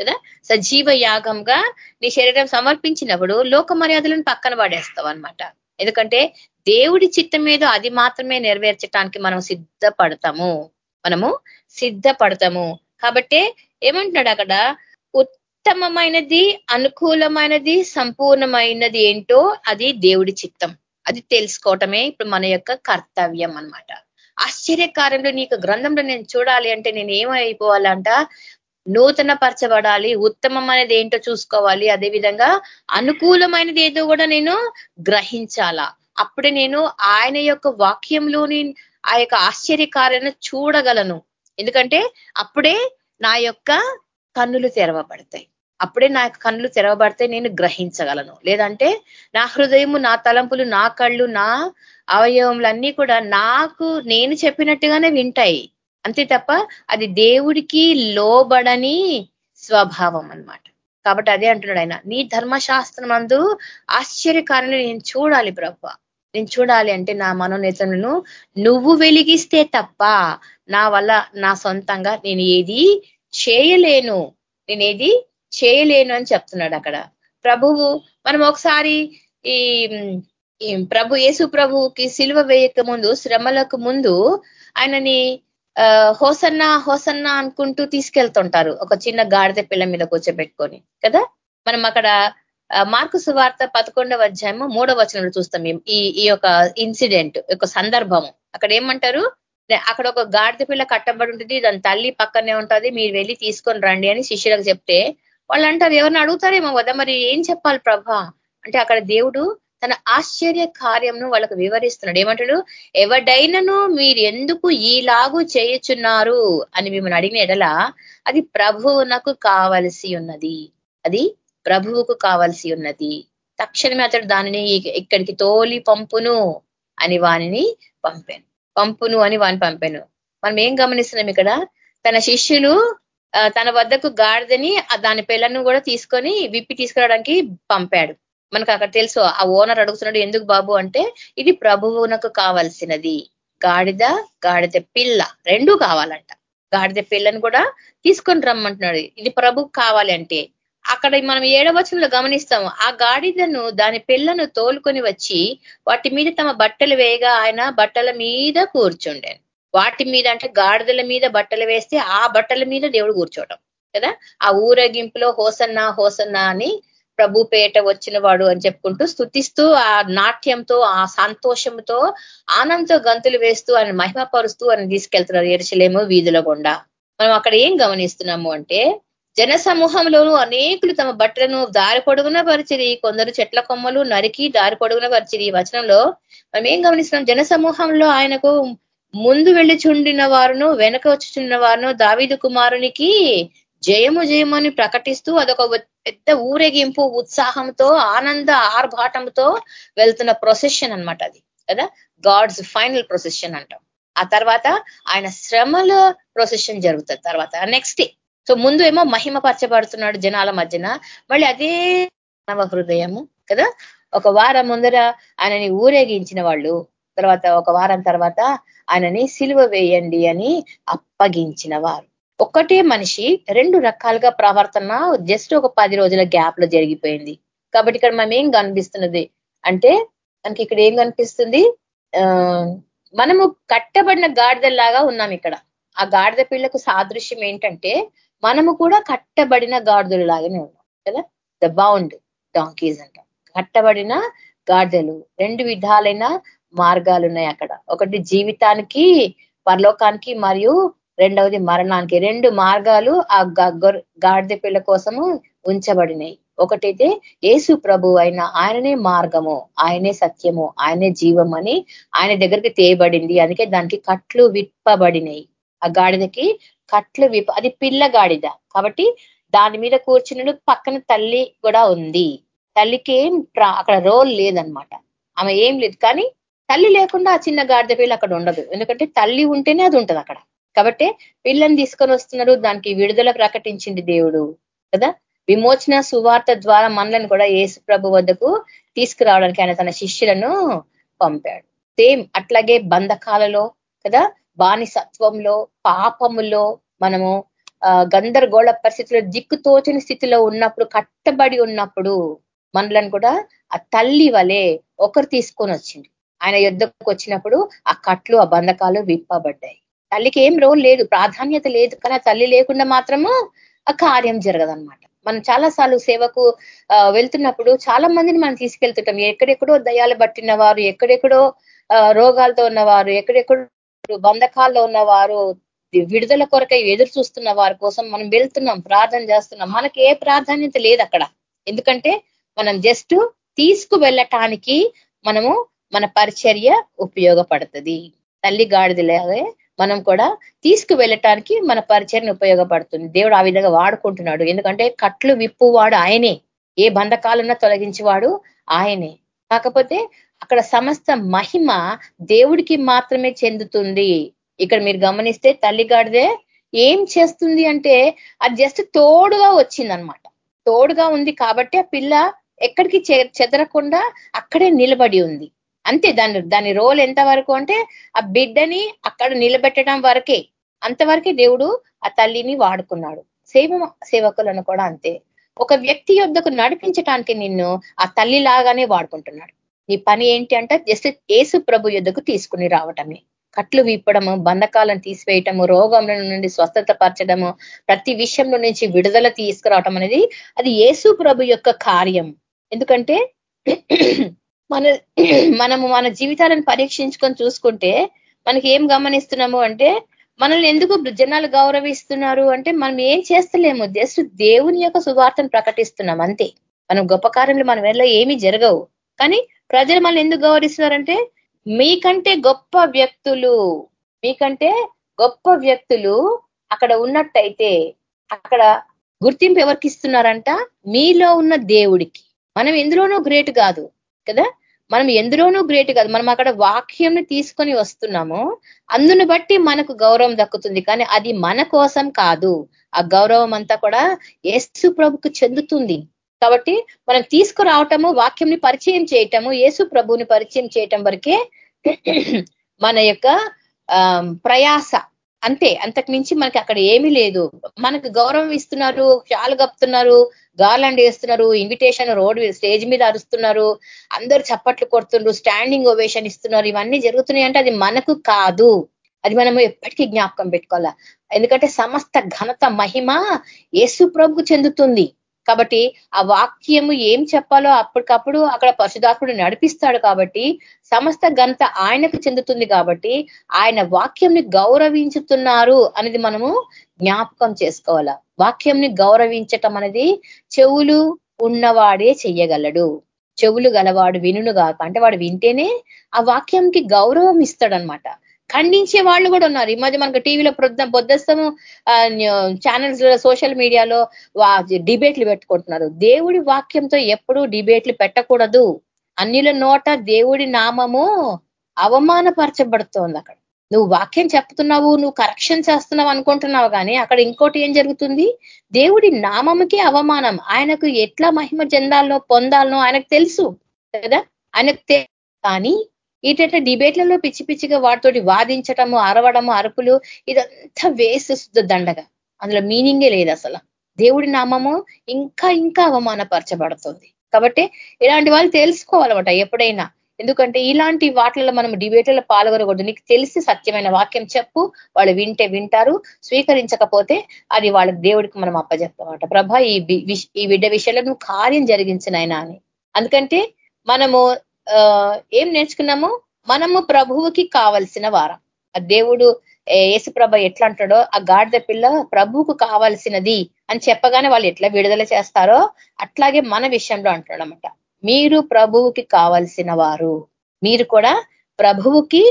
C: కదా? సజీవ యాగంగా నీ శరీరం సమర్పించినప్పుడు లోక మర్యాదలను పక్కన పడేస్తావు అనమాట ఎందుకంటే దేవుడి చిత్తం మీద అది మాత్రమే నెరవేర్చడానికి మనం సిద్ధపడతాము. మనము సిద్ధపడతాము. కాబట్టి ఏమంటున్నాడు అక్కడ? ఉత్తమమైనది అనుకూలమైనది సంపూర్ణమైనది ఏంటో అది దేవుడి చిత్తం. అది తెలుసుకోవటమే ఇప్పుడు మన యొక్క కర్తవ్యం అనమాట ఆశ్చర్యకారంలో నీకు గ్రంథంలో నేను చూడాలి అంటే నేను ఏమైపోవాలంట? నూతన పరచబడాలి ఉత్తమం అనేది ఏంటో చూసుకోవాలి. అదేవిధంగా అనుకూలమైనది ఏదో కూడా నేను గ్రహించాలా? అప్పుడే నేను ఆయన యొక్క వాక్యంలోని ఆ యొక్క ఆశ్చర్యకార్యాన్ని చూడగలను. ఎందుకంటే అప్పుడే నా యొక్క కన్నులు తెరవబడతాయి. అప్పుడే నా కళ్ళు తెరవబడితే నేను గ్రహించగలను. లేదంటే నా హృదయము నా తలంపులు నా కళ్ళు నా అవయవములన్నీ కూడా నాకు నేను చెప్పినట్టుగానే వింటాయి. అంతే తప్ప అది దేవుడికి లోబడని స్వభావం అనమాట కాబట్టి అదే అంటున్నాడు ఆయన. నీ ధర్మశాస్త్రం అందు ఆశ్చర్యకారులు నేను చూడాలి ప్రభు. నేను చూడాలి అంటే నా మనోనేతలను నువ్వు వెలిగిస్తే తప్ప నా వల్ల నా సొంతంగా నేను ఏది చేయలేను. నేనేది చేయలేను అని చెప్తున్నాడు అక్కడ. ప్రభువు మనం ఒకసారి ఈ ప్రభు యేసు ప్రభువుకి సిలువ వేయక ముందు శ్రమలకు ముందు ఆయనని హోసన్న హోసన్న అనుకుంటూ తీసుకెళ్తుంటారు. ఒక చిన్న గాడిద పిల్ల మీద కూర్చోబెట్టుకొని కదా? మనం అక్కడ మార్కు సువార్త పదకొండవ అధ్యాయము మూడవ వచనంలో చూస్తాం. ఈ ఈ యొక్క ఇన్సిడెంట్ యొక్క సందర్భము. అక్కడ ఏమంటారు? అక్కడ ఒక గాడిద పిల్ల కట్టబడి ఉంటుంది. దాని తల్లి పక్కనే ఉంటుంది. మీరు వెళ్ళి తీసుకొని రండి అని శిష్యులకు చెప్తే వాళ్ళు అంటారు ఎవరిని అడుగుతారేమో కదా మరి ఏం చెప్పాలి ప్రభా? అంటే అక్కడ దేవుడు తన ఆశ్చర్య కార్యంను వాళ్ళకు వివరిస్తున్నాడు. ఏమంటాడు? ఎవడైనను మీరు ఎందుకు ఈలాగు చేయుచున్నారు అని మిమ్మల్ని అడిగిన ఎడల అది ప్రభువునకు కావలసి ఉన్నది. అది ప్రభువుకు కావలసి ఉన్నది. తక్షణమే అతడు దానిని ఇక్కడికి తోలి పంపును అని వానిని పంపాను. పంపును అని వాని పంపాను. మనం ఏం గమనిస్తున్నాం ఇక్కడ? తన శిష్యులు తన వద్దకు గాడిదని దాని పిల్లను కూడా తీసుకొని విప్పి తీసుకురావడానికి పంపాడు. మనకు అక్కడ తెలుసు ఆ ఓనర్ అడుగుతున్నాడు ఎందుకు బాబు? అంటే ఇది ప్రభువునకు కావాల్సినది. గాడిద గాడిద పిల్ల రెండూ కావాలంట. గాడిద పిల్లను కూడా తీసుకొని రమ్మంటున్నాడు. ఇది ప్రభుకు కావాలి అంటే అక్కడ మనం ఏడవచనంలో గమనిస్తాము ఆ గాడిదను దాని పిల్లను తోలుకొని వచ్చి వాటి మీద తమ బట్టలు వేయగా ఆయన బట్టల మీద కూర్చుండాను. వాటి మీద అంటే గాడిదల మీద బట్టలు వేస్తే ఆ బట్టల మీద దేవుడు కూర్చోవటం కదా? ఆ ఊరేగింపులో హోసన్నా హోసన్నా అని ప్రభు పేట వచ్చిన వాడు అని చెప్పుకుంటూ స్థుతిస్తూ ఆ నాట్యంతో ఆ సంతోషంతో ఆనందంతో గంతులు వేస్తూ ఆయన మహిమపరుస్తూ ఆయన తీసుకెళ్తున్నారు ఎరుసలేము వీధుల గుండా. మనం అక్కడ ఏం గమనిస్తున్నాము అంటే జన సమూహంలోనూ అనేకులు తమ బట్టలను దారి పొడుగున పరిచిరి కొందరు చెట్ల కొమ్మలు నరికి దారి పొడుగున పరిచిరి ఈ వచనంలో. మనం ఏం గమనిస్తున్నాం? జన సమూహంలో ఆయనకు ముందు వెళ్ళి చుండిన వారును వెనక వచ్చుచున్న వారును దావిదు కుమారునికి జయము జయమని ప్రకటిస్తూ అదొక పెద్ద ఊరేగింపు ఉత్సాహంతో ఆనంద ఆర్భాటంతో వెళ్తున్న ప్రొసెషన్ అనమాట అది కదా? గాడ్స్ ఫైనల్ ప్రొసెషన్ అంటాం. ఆ తర్వాత ఆయన శ్రమల ప్రొసెషన్ జరుగుతుంది తర్వాత నెక్స్ట్ సో ముందు ఏమో మహిమ పరచబడుతున్నాడు జనాల మధ్యన. మళ్ళీ అదే నవ హృదయము కదా? ఒక వారం ముందర ఆయనని ఊరేగించిన వాళ్ళు తర్వాత ఒక వారం తర్వాత ఆయనని సిలువ వేయండి అని అప్పగించిన వారు. ఒక్కటే మనిషి రెండు రకాలుగా ప్రవర్తన జస్ట్ ఒక పది రోజుల గ్యాప్లో జరిగిపోయింది. కాబట్టి ఇక్కడ మనం ఏం కనిపిస్తున్నది? అంటే మనకి ఇక్కడ ఏం కనిపిస్తుంది? ఆ మనము కట్టబడిన గాడిదల్లాగా ఉన్నాం ఇక్కడ. ఆ గాడిద పిల్లకు సాదృశ్యం ఏంటంటే మనము కూడా కట్టబడిన గాడిదలు లాగానే ఉన్నాం. కదా? ద బౌండ్ డాంకీస్ అంట. కట్టబడిన గాడిదలు. రెండు విధాలైన మార్గాలు ఉన్నాయి అక్కడ. ఒకటి జీవితానికి పరలోకానికి మరియు రెండవది మరణానికి. రెండు మార్గాలు ఆ గాడిద పిల్ల కోసము ఉంచబడినాయి. ఒకటైతే ఏసు ప్రభు అయిన ఆయననే మార్గము ఆయనే సత్యము ఆయనే జీవం అని ఆయన దగ్గరికి తేయబడింది. అందుకే దానికి కట్లు విప్పబడినాయి. ఆ గాడిదకి కట్లు విప్ప అది పిల్ల గాడిద. కాబట్టి దాని మీద కూర్చున్నాడు పక్కన తల్లి కూడా ఉంది. తల్లికి ఏం అక్కడ రోల్ లేదనమాట. ఆమె ఏం లేదు. కానీ తల్లి లేకుండా ఆ చిన్న గాడిద పిల్ల అక్కడ ఉండదు. ఎందుకంటే తల్లి ఉంటేనే అది ఉంటది అక్కడ. కాబట్టి పిల్లని తీసుకొని వస్తున్నారు దానికి విడుదల ప్రకటించింది దేవుడు. కదా? విమోచన సువార్త ద్వారా మనలను కూడా ఏసు ప్రభు వద్దకు తీసుకురావడానికి ఆయన తన శిష్యులను పంపాడు. సేమ్ అట్లాగే బంధకాలలో కదా? బానిసత్వంలో పాపములో మనము గందరగోళ పరిస్థితుల్లో దిక్కుతోచని స్థితిలో ఉన్నప్పుడు కట్టబడి ఉన్నప్పుడు మనలను కూడా ఆ తల్లి వలె ఒకరు తీసుకొని వచ్చింది. ఆయన యుద్ధకు వచ్చినప్పుడు ఆ కట్లు ఆ బంధకాలు విప్పబడ్డాయి. తల్లికి ఏం రోల్ లేదు ప్రాధాన్యత లేదు కానీ తల్లి లేకుండా మాత్రము ఆ కార్యం జరగదనమాట మనం చాలా సార్లు సేవకు వెళ్తున్నప్పుడు చాలా మందిని మనం తీసుకెళ్తుంటాం. ఎక్కడెక్కడో దయాలు పట్టిన వారు ఎక్కడెక్కడో రోగాలతో ఉన్నవారు ఎక్కడెక్కడో బంధకాల్లో ఉన్నవారు విడుదల కొరకై ఎదురు చూస్తున్న వారి కోసం మనం వెళ్తున్నాం ప్రార్థన చేస్తున్నాం. మనకి ఏ ప్రాధాన్యత లేదు అక్కడ. ఎందుకంటే మనం జస్ట్ తీసుకు వెళ్ళటానికి మనము మన పరిచర్య ఉపయోగపడుతుంది. తల్లి గాడిదలాగే మనం కూడా తీసుకు వెళ్ళటానికి మన పరిచర్ని ఉపయోగపడుతుంది. దేవుడు ఆ విధంగా వాడుకుంటున్నాడు. ఎందుకంటే కట్లు విప్పువాడు ఆయనే. ఏ బంధకాలున్నా తొలగించేవాడు ఆయనే. కాకపోతే అక్కడ సమస్త మహిమ దేవుడికి మాత్రమే చెందుతుంది. ఇక్కడ మీరు గమనిస్తే తల్లిగాడిదే ఏం చేస్తుంది అంటే అది జస్ట్ తోడుగా వచ్చిందనమాట. తోడుగా ఉంది కాబట్టి ఆ పిల్ల ఎక్కడికి చెదరకుండా అక్కడే నిలబడి ఉంది. అంతే దాని దాని రోల్ ఎంత వరకు అంటే ఆ బిడ్డని అక్కడ నిలబెట్టడం వరకే అంతవరకే దేవుడు ఆ తల్లిని వాడుకున్నాడు. సేవ సేవకులను కూడా అంతే. ఒక వ్యక్తి యొద్దకు నడిపించటానికి నిన్ను ఆ తల్లి లాగానే వాడుకుంటున్నాడు. నీ పని ఏంటి అంటే జస్ట్ ఏసు ప్రభు యుద్ధకు తీసుకుని రావటమే. కట్లు విప్పడము బంధకాలను తీసివేయటము రోగముల నుండి స్వస్థత పరచడము ప్రతి విషయంలో నుంచి విడుదల తీసుకురావటం అనేది అది ఏసు ప్రభు యొక్క కార్యం ఎందుకంటే మన మనము మన జీవితాలను పరీక్షించుకొని చూసుకుంటే మనకి ఏం గమనిస్తున్నాము అంటే మనల్ని ఎందుకు జనాలు గౌరవిస్తున్నారు అంటే మనం ఏం చేస్తలేము. జస్ట్ దేవుని యొక్క సువార్తను ప్రకటిస్తున్నాం అంతే. మనం గొప్ప కార్యంలో మన వెళ్ళ ఏమీ జరగవు. కానీ ప్రజలు మనల్ని ఎందుకు గౌరవిస్తున్నారంటే మీకంటే గొప్ప వ్యక్తులు మీకంటే గొప్ప వ్యక్తులు అక్కడ ఉన్నట్టయితే అక్కడ గుర్తింపు ఎవరికి ఇస్తున్నారంట? మీలో ఉన్న దేవుడికి. మనం ఎందులోనూ గ్రేట్ కాదు కదా? మనం ఎందులోనూ గ్రేట్ కాదు. మనం అక్కడ వాక్యంని తీసుకొని వస్తున్నాము. అందును బట్టి మనకు గౌరవం దక్కుతుంది. కానీ అది మన కోసం కాదు. ఆ గౌరవం అంతా కూడా యేసు ప్రభుకు చెందుతుంది. కాబట్టి మనం తీసుకురావటము వాక్యంని పరిచయం చేయటము యేసు ప్రభుని పరిచయం చేయటం వరకే మన యొక్క ప్రయాస. అంతే. అంతకు మించి మనకి అక్కడ ఏమీ లేదు. మనకు గౌరవం ఇస్తున్నారు చాలు గప్తున్నారు గార్లాండ్ వేస్తున్నారు ఇన్విటేషన్ రోడ్ స్టేజ్ మీద అరుస్తున్నారు అందరు చప్పట్లు కొడుతున్నారు స్టాండింగ్ ఓవేషన్ ఇస్తున్నారు. ఇవన్నీ జరుగుతున్నాయి అంటే అది మనకు కాదు. అది మనము ఎప్పటికీ జ్ఞాపకం పెట్టుకోవాలా. ఎందుకంటే సమస్త ఘనత మహిమ యేసు ప్రభుకు చెందుతుంది. కాబట్టి ఆ వాక్యము ఏం చెప్పాలో అప్పటికప్పుడు అక్కడ పశుధాత్ముడు నడిపిస్తాడు కాబట్టి సమస్త ఘనత ఆయనకు చెందుతుంది కాబట్టి ఆయన వాక్యంని గౌరవించుతున్నారు అనేది మనము జ్ఞాపకం చేసుకోవాలా. వాక్యంని గౌరవించటం అనేది చెవులు ఉన్నవాడే చెయ్యగలడు. చెవులు గలవాడు వినును కాక అంటే వాడు వింటేనే ఆ వాక్యంకి గౌరవం ఇస్తాడనమాట. ఖండించే వాళ్ళు కూడా ఉన్నారు. ఈ మధ్య మనకు టీవీలో ప్రొద్ద బొద్దస్తము ఛానల్స్ సోషల్ మీడియాలో డిబేట్లు పెట్టుకుంటున్నారు. దేవుడి వాక్యంతో ఎప్పుడూ డిబేట్లు పెట్టకూడదు. అన్నిల నోట దేవుడి నామము అవమానపరచబడుతోంది అక్కడ. నువ్వు వాక్యం చెప్తున్నావు నువ్వు కరెక్షన్ చేస్తున్నావు అనుకుంటున్నావు కానీ అక్కడ ఇంకోటి ఏం జరుగుతుంది? దేవుడి నామముకే అవమానం. ఆయనకు ఎట్లా మహిమ చెందాలనో పొందాలనో ఆయనకు తెలుసు కదా? ఆయనకు కానీ ఇటట డిబేట్లలో పిచ్చి పిచ్చిగా వాటితోటి వాదించటము అరవడము అరుపులు ఇదంతా వేస్ట్ దండగా. అందులో మీనింగే లేదు అసలు. దేవుడి నామము ఇంకా ఇంకా అవమానపరచబడుతుంది. కాబట్టి ఇలాంటి వాళ్ళు తెలుసుకోవాలన్నమాట ఎప్పుడైనా. ఎందుకంటే ఇలాంటి వాటిలో మనం డిబేట్లలో పాల్గొనకూడదు. నీకు తెలిసి సత్యమైన వాక్యం చెప్పు వాళ్ళు వింటే వింటారు స్వీకరించకపోతే అది వాళ్ళ దేవుడికి మనం అప్పజెప్పమాట ప్రభ ఈ ఈ బిడ్డ విషయంలో నువ్వు కార్యం జరిగించిన ఆయన అని. అందుకంటే మనము ఏం నేర్చుకున్నాము? మనము ప్రభువుకి కావలసిన వారం. ఆ దేవుడు యేసుప్రభ ఎట్లా అంటాడో ఆ గాడిద పిల్ల ప్రభువుకు కావాల్సినది అని చెప్పగానే వాళ్ళు ఎట్లా విడుదల చేస్తారో అట్లాగే మన విషయంలో అంటాడనమాట. మీరు ప్రభువుకి కావలసిన వారు. మీరు కూడా ప్రభువుకి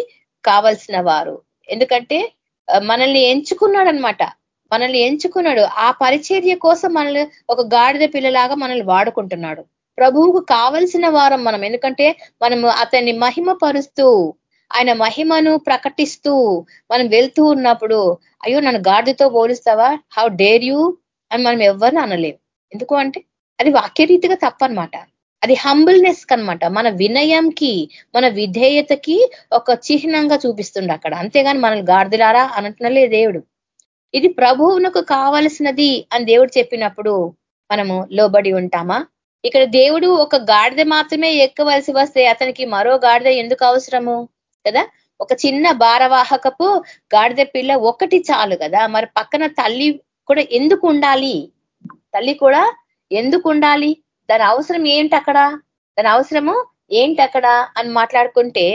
C: కావలసిన వారు. ఎందుకంటే మనల్ని ఎంచుకున్నాడు అనమాట మనల్ని ఎంచుకున్నాడు. ఆ పరిచర్య కోసం మనల్ని ఒక గాడిద పిల్లలాగా మనల్ని వాడుకుంటున్నాడు. ప్రభువుకు కావలసిన వారం మనం. ఎందుకంటే మనము అతన్ని మహిమ పరుస్తూ ఆయన మహిమను ప్రకటిస్తూ మనం వెళ్తూ ఉన్నప్పుడు అయ్యో నన్ను గాడితో పోలిస్తావా? హౌ డేర్ యూ అని మనం ఎవరిని అనలేము ఎందుకు అంటే అది వాక్యరీతిగా తప్పనమాట. అది హంబుల్నెస్ కనమాట మన వినయంకి మన విధేయతకి ఒక చిహ్నంగా చూపిస్తుండ అక్కడ. అంతేగాని మనల్ని గాడిదలారా అనట్నలే దేవుడు. ఇది ప్రభువునకు కావలసినది అని దేవుడు చెప్పినప్పుడు మనము లోబడి ఉంటామా? ఇక్కడ దేవుడు ఒక గాడిద మాత్రమే ఎక్కవలసి వస్తే అతనికి మరో గాడిద ఎందుకు అవసరము? కదా? ఒక చిన్న భారవాహకపు గాడిద పిల్ల ఒకటి చాలు కదా? మరి పక్కన తల్లి కూడా ఎందుకు ఉండాలి? తల్లి కూడా ఎందుకు ఉండాలి? దాని అవసరం ఏంటి అక్కడ? దాని అవసరము ఏంటి అక్కడ? అని మాట్లాడుకుంటే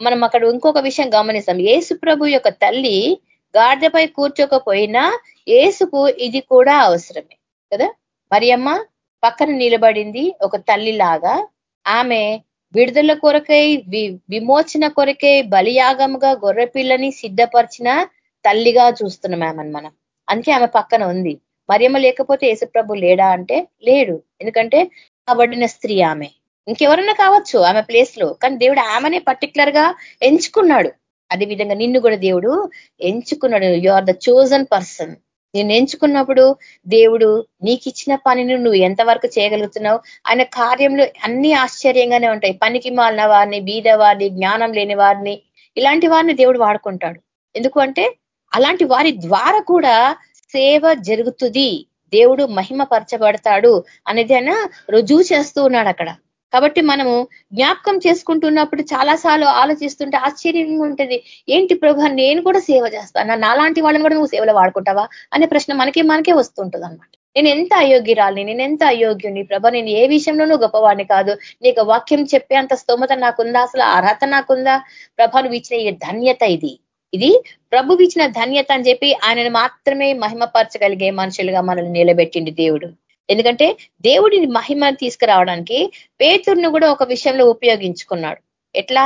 C: మనం అక్కడ ఇంకొక విషయం గమనిస్తాం. ఏసు ప్రభు యొక్క తల్లి గాడిదపై కూర్చోకపోయినా ఏసుకు ఇది కూడా అవసరమే. కదా? మరి అమ్మా పక్కన నిలబడింది ఒక తల్లిలాగా. ఆమె విడుదల కొరకై విమోచన కొరకై బలియాగముగా గొర్రె పిల్లని సిద్ధపరిచిన తల్లిగా చూస్తున్నాం మనం. అందుకే ఆమె పక్కన ఉంది. మరియమ్మ లేకపోతే యేసుప్రభు లేడా అంటే లేడు. ఎందుకంటే కాబడిన స్త్రీ ఆమె. ఇంకెవరన్నా కావచ్చు ఆమె ప్లేస్లో కానీ దేవుడు ఆమెనే పర్టికులర్గా ఎంచుకున్నాడు. అదే విధంగా నిన్ను కూడా దేవుడు ఎంచుకున్నాడు. You are the chosen person. నేను ఎంచుకున్నప్పుడు దేవుడు నీకు ఇచ్చిన పనిని నువ్వు ఎంతవరకు చేయగలుగుతున్నావు? ఆయన కార్యంలో అన్ని ఆశ్చర్యంగానే ఉంటాయి. పనికి మాలిన వారిని బీద వారిని జ్ఞానం లేని వారిని ఇలాంటి వారిని దేవుడు వాడుకుంటాడు. ఎందుకంటే అలాంటి వారి ద్వారా కూడా సేవ జరుగుతుంది. దేవుడు మహిమ పరచబడతాడు అనేది ఆయన రుజువు చేస్తూ ఉన్నాడు అక్కడ. కాబట్టి మనము జ్ఞాపకం చేసుకుంటున్నప్పుడు చాలాసార్లు ఆలోచిస్తుంటే ఆశ్చర్యంగా ఉంటుంది. ఏంటి ప్రభు నేను కూడా సేవ చేస్తాను? నాలాంటి వాళ్ళని కూడా నువ్వు సేవలో వాడుకుంటావా? అనే ప్రశ్న మనకి మనకే వస్తుంటుంది అనమాట నేను ఎంత అయోగ్యురాలిని? నేను ఎంత అయోగ్యుని? ప్రభ నేను ఏ విషయంలోనూ గొప్పవాడిని కాదు. నీకు వాక్యం చెప్పే అంత స్తోమత నాకుందా? అసలు అర్హత నాకుందా? ప్రభ నువ్వు ఇచ్చిన ఈ ధన్యత ఇది. ఇది ప్రభు ఇచ్చిన ధన్యత అని చెప్పి ఆయనను మాత్రమే మహిమపరచగలిగే మనుషులుగా మనల్ని నిలబెట్టింది దేవుడు. ఎందుకంటే దేవుడిని మహిమను తీసుకురావడానికి పేతురును కూడా ఒక విషయంలో ఉపయోగించుకున్నాడు. ఎట్లా?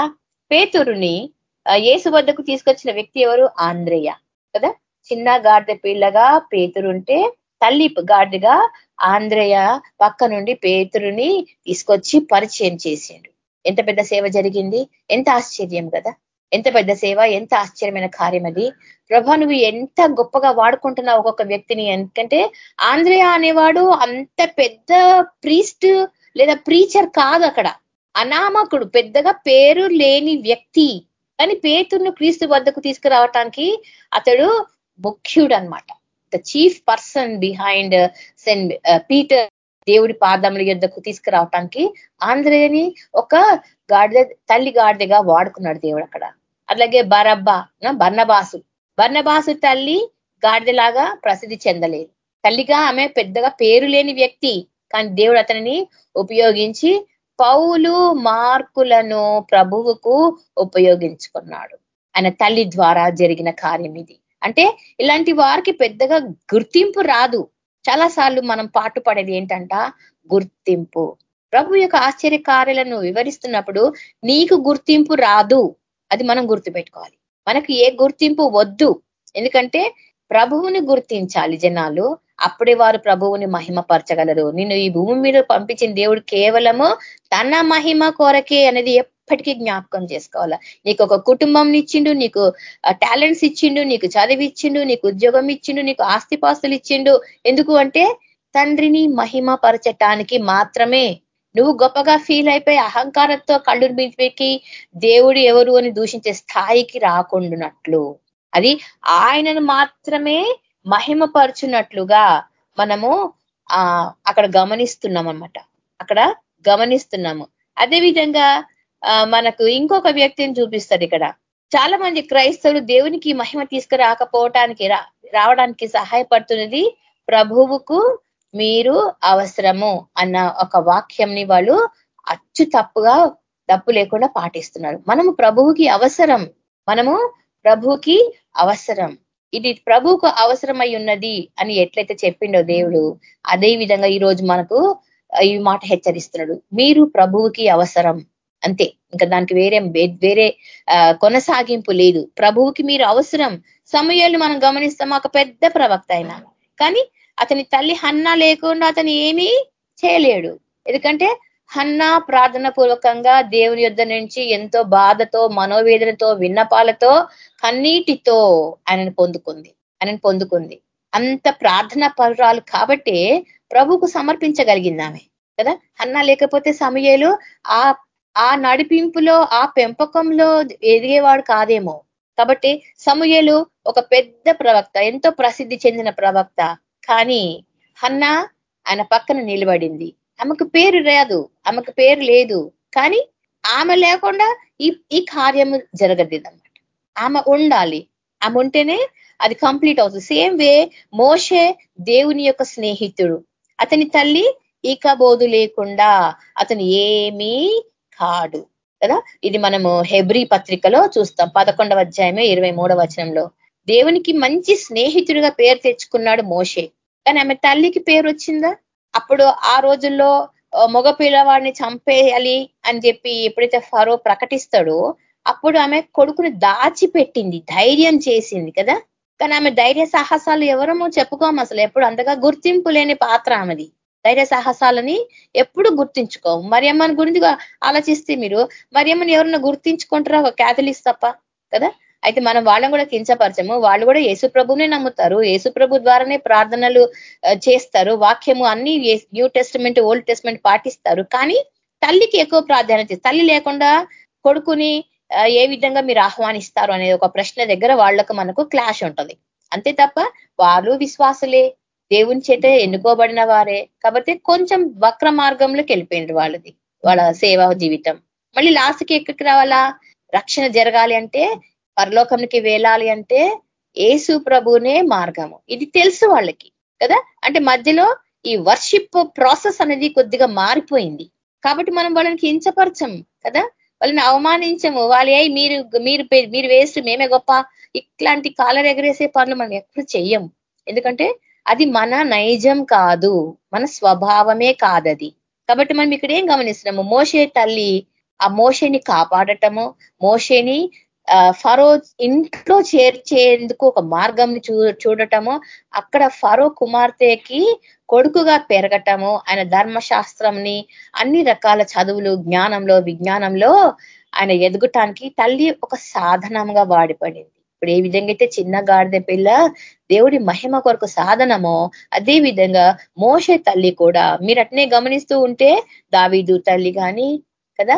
C: పేతురుని ఏసు వద్దకు తీసుకొచ్చిన వ్యక్తి ఎవరు? ఆంధ్రేయ కదా? చిన్న గాడిద పిల్లగా పేతురుంటే తల్లి గాడిగా ఆంధ్రేయ పక్క నుండి పేతురుని తీసుకొచ్చి పరిచయం చేసిండు. ఎంత పెద్ద సేవ జరిగింది? ఎంత ఆశ్చర్యం కదా? ఎంత పెద్ద సేవ ఎంత ఆశ్చర్యమైన కార్యం అది. ప్రభా నువ్వు ఎంత గొప్పగా వాడుకుంటున్నావు ఒక్కొక్క వ్యక్తిని ఎందుకంటే ఆంధ్రయ అనేవాడు అంత పెద్ద ప్రీస్ట్ లేదా ప్రీచర్ కాదు అక్కడ. అనామకుడు పెద్దగా పేరు లేని వ్యక్తి కానీ పేతుర్ను క్రీస్తు వద్దకు తీసుకురావటానికి అతడు ముఖ్యుడు అనమాట the chief person behind saint Peter దేవుడి పాదముల యుద్ధకు తీసుకురావటానికి ఆంధ్రేయని ఒక గాడిద తల్లి గాడిదగా వాడుకున్నాడు దేవుడు అక్కడ. అట్లాగే బరబ్బా బర్ణబాసు. బర్ణబాసు తల్లి గాడిదలాగా ప్రసిద్ధి చెందలేదు. తల్లిగా ఆమె పెద్దగా పేరు లేని వ్యక్తి కానీ దేవుడు అతనిని ఉపయోగించి పౌలు మార్కులను ప్రభువుకు ఉపయోగించుకున్నాడు. ఆయన తల్లి ద్వారా జరిగిన కార్యం ఇది. అంటే ఇలాంటి వారికి పెద్దగా గుర్తింపు రాదు. చాలా సార్లు మనం పాటు పడేది ఏంటంట? గుర్తింపు. ప్రభు యొక్క ఆశ్చర్య కార్యాలను వివరిస్తున్నప్పుడు నీకు గుర్తింపు రాదు. అది మనం గుర్తుపెట్టుకోవాలి. మనకు ఏ గుర్తింపు వద్దు. ఎందుకంటే ప్రభువుని గుర్తించాలి జనాలు. అప్పుడే వారు ప్రభువుని మహిమపరచగలరు. నిన్ను ఈ భూమి మీద పంపించిన దేవుడు కేవలము తన మహిమ కొరకే అనేది ఎప్పటికీ జ్ఞాపకం చేసుకోవాలా. నీకు ఒక కుటుంబం ఇచ్చిండు నీకు టాలెంట్స్ ఇచ్చిండు నీకు చదివి ఇచ్చిండు నీకు ఉద్యోగం ఇచ్చిండు నీకు ఆస్తిపాస్తులు ఇచ్చిండు. ఎందుకు అంటే తండ్రిని మహిమ పరచటానికి మాత్రమే నువ్వు గొప్పగా ఫీల్ అయిపోయి అహంకారంతో కళ్ళు పెట్టి దేవుడు ఎవరు అని దూషించే స్థాయికి రాకుండానట్లు. అది ఆయనను మాత్రమే మహిమపరుచున్నట్లుగా మనము ఆ అక్కడ గమనిస్తున్నాం అనమాట అక్కడ గమనిస్తున్నాము. అదే విధంగా మనకు ఇంకొక వ్యక్తిని చూపిస్తారు ఇక్కడ. చాలా మంది క్రైస్తవులు దేవునికి మహిమ తీసుకురాకపోవటానికి రావడానికి సహాయపడుతున్నది ప్రభువుకు మీరు అవసరము అన్న ఒక వాక్యంని వాళ్ళు అచ్చు తప్పుగా తప్పు లేకుండా పాటిస్తున్నారు. మనము ప్రభువుకి అవసరం. మనము ప్రభువుకి అవసరం. ఇది ప్రభువుకు అవసరమై ఉన్నది అని ఎట్లయితే చెప్పిండో దేవుడు అదే విధంగా ఈ రోజు మనకు ఈ మాట హెచ్చరిస్తున్నాడు. మీరు ప్రభువుకి అవసరం. అంతే. ఇంకా దానికి వేరే వేరే కొనసాగింపు లేదు. ప్రభువుకి మీరు అవసరం. సమయాలు మనం గమనిస్తాం ఒక పెద్ద ప్రవక్త అయినా. కానీ అతని తల్లి హన్నా లేకుండా అతను ఏమీ చేయలేడు. ఎందుకంటే హన్నా ప్రార్థన పూర్వకంగా దేవుని యుద్ధ నుంచి ఎంతో బాధతో మనోవేదనతో విన్నపాలతో కన్నీటితో ఆయనను పొందుకుంది. ఆయనను పొందుకుంది. అంత ప్రార్థన పరురాలు కాబట్టి ప్రభుకు సమర్పించగలిగింది ఆమె. కదా? హన్నా లేకపోతే సమయలు ఆ ఆ నడిపింపులో ఆ పెంపకంలో ఎదిగేవాడు కాదేమో. కాబట్టి సమయలు ఒక పెద్ద ప్రవక్త ఎంతో ప్రసిద్ధి చెందిన ప్రవక్త. కానీ హన్న ఆయన పక్కన నిలబడింది. ఆమెకు పేరు రాదు ఆమెకు పేరు లేదు. కానీ ఆమె లేకుండా ఈ ఈ కార్యము జరగదిదన్నమాట ఆమె ఉండాలి. ఆమె ఉంటేనే అది కంప్లీట్ అవుతుంది. సేమ్ వే మోషే దేవుని యొక్క స్నేహితుడు. అతని తల్లి ఇక బోధు లేకుండా అతను ఏమీ కాడు. కదా? ఇది మనము హెబ్రి పత్రికలో చూస్తాం. పదకొండవ అధ్యాయమే ఇరవై మూడవ వచనంలో. దేవునికి మంచి స్నేహితుడిగా పేరు తెచ్చుకున్నాడు మోషే. కానీ ఆమె తల్లికి పేరు వచ్చిందా? అప్పుడు ఆ రోజుల్లో మగ పిల్లవాడిని చంపేయాలి అని చెప్పి ఎప్పుడైతే ఫరో ప్రకటిస్తాడో అప్పుడు ఆమె కొడుకుని దాచిపెట్టింది ధైర్యం చేసింది కదా? కానీ ఆమె ధైర్య సాహసాలు ఎవరమో చెప్పుకోము అసలు. ఎప్పుడు అంతగా గుర్తింపు లేని పాత్ర ఆమెది. ధైర్య సాహసాలని ఎప్పుడు గుర్తించుకోము. మరియమ్మని గురించి ఆలోచిస్తే మీరు మరియమ్మని ఎవరన్నా గుర్తించుకుంటారా ఒక క్యాథలిక్స్ తప్ప? కదా? అయితే మనం వాళ్ళని కూడా కించపరచము. వాళ్ళు కూడా యేసు ప్రభునే నమ్ముతారు. యేసు ప్రభు ద్వారానే ప్రార్థనలు చేస్తారు. వాక్యము అన్ని న్యూ టెస్ట్మెంట్ ఓల్డ్ టెస్ట్మెంట్ పాటిస్తారు. కానీ తల్లికి ఎక్కువ ప్రాధాన్యత తల్లి లేకుండా కొడుకుని ఏ విధంగా మీరు ఆహ్వానిస్తారు అనేది ఒక ప్రశ్న దగ్గర వాళ్ళకు మనకు క్లాష్ ఉంటుంది. అంతే తప్ప వాళ్ళు విశ్వాసులే. దేవుని చేత ఎన్నుకోబడిన వారే. కాబట్టి కొంచెం వక్ర మార్గంలోకి వెళ్ళిపోయింది వాళ్ళది వాళ్ళ సేవా జీవితం. మళ్ళీ లాస్ట్కి ఎక్కడికి రావాలా? రక్షణ జరగాలి అంటే పరలోకంకి వేలాలి అంటే ఏసు ప్రభునే మార్గము. ఇది తెలుసు వాళ్ళకి కదా? అంటే మధ్యలో ఈ వర్షిప్ ప్రాసెస్ అనేది కొద్దిగా మారిపోయింది. కాబట్టి మనం వాళ్ళని కించపరచం కదా? వాళ్ళని అవమానించము. వాళ్ళు ఏ మీరు మీరు మీరు వేస్ట్ మేమే గొప్ప. ఇట్లాంటి కాలర్ ఎగరేసే పనులు మనం ఎప్పుడు చెయ్యం ఎందుకంటే అది మన నైజం కాదు మన స్వభావమే కాదది. కాబట్టి మనం ఇక్కడ ఏం గమనిస్తున్నాము? మోషే తల్లి ఆ మోషేని కాపాడటము మోషేని ఫరో ఇంట్లో చేర్చేందుకు ఒక మార్గం చూడటము అక్కడ ఫరో కుమార్తెకి కొడుకుగా పెరగటము ఆయన ధర్మశాస్త్రంని అన్ని రకాల చదువులు జ్ఞానంలో విజ్ఞానంలో ఆయన ఎదుగటానికి తల్లి ఒక సాధనంగా వాడిపడింది. ఇప్పుడు ఏ విధంగా అయితే చిన్న గాడిద పిల్ల దేవుడి మహిమ కొరకు సాధనమో అదే విధంగా మోసే తల్లి కూడా మీరు అట్నే గమనిస్తూ ఉంటే దావీదు తల్లి కానీ కదా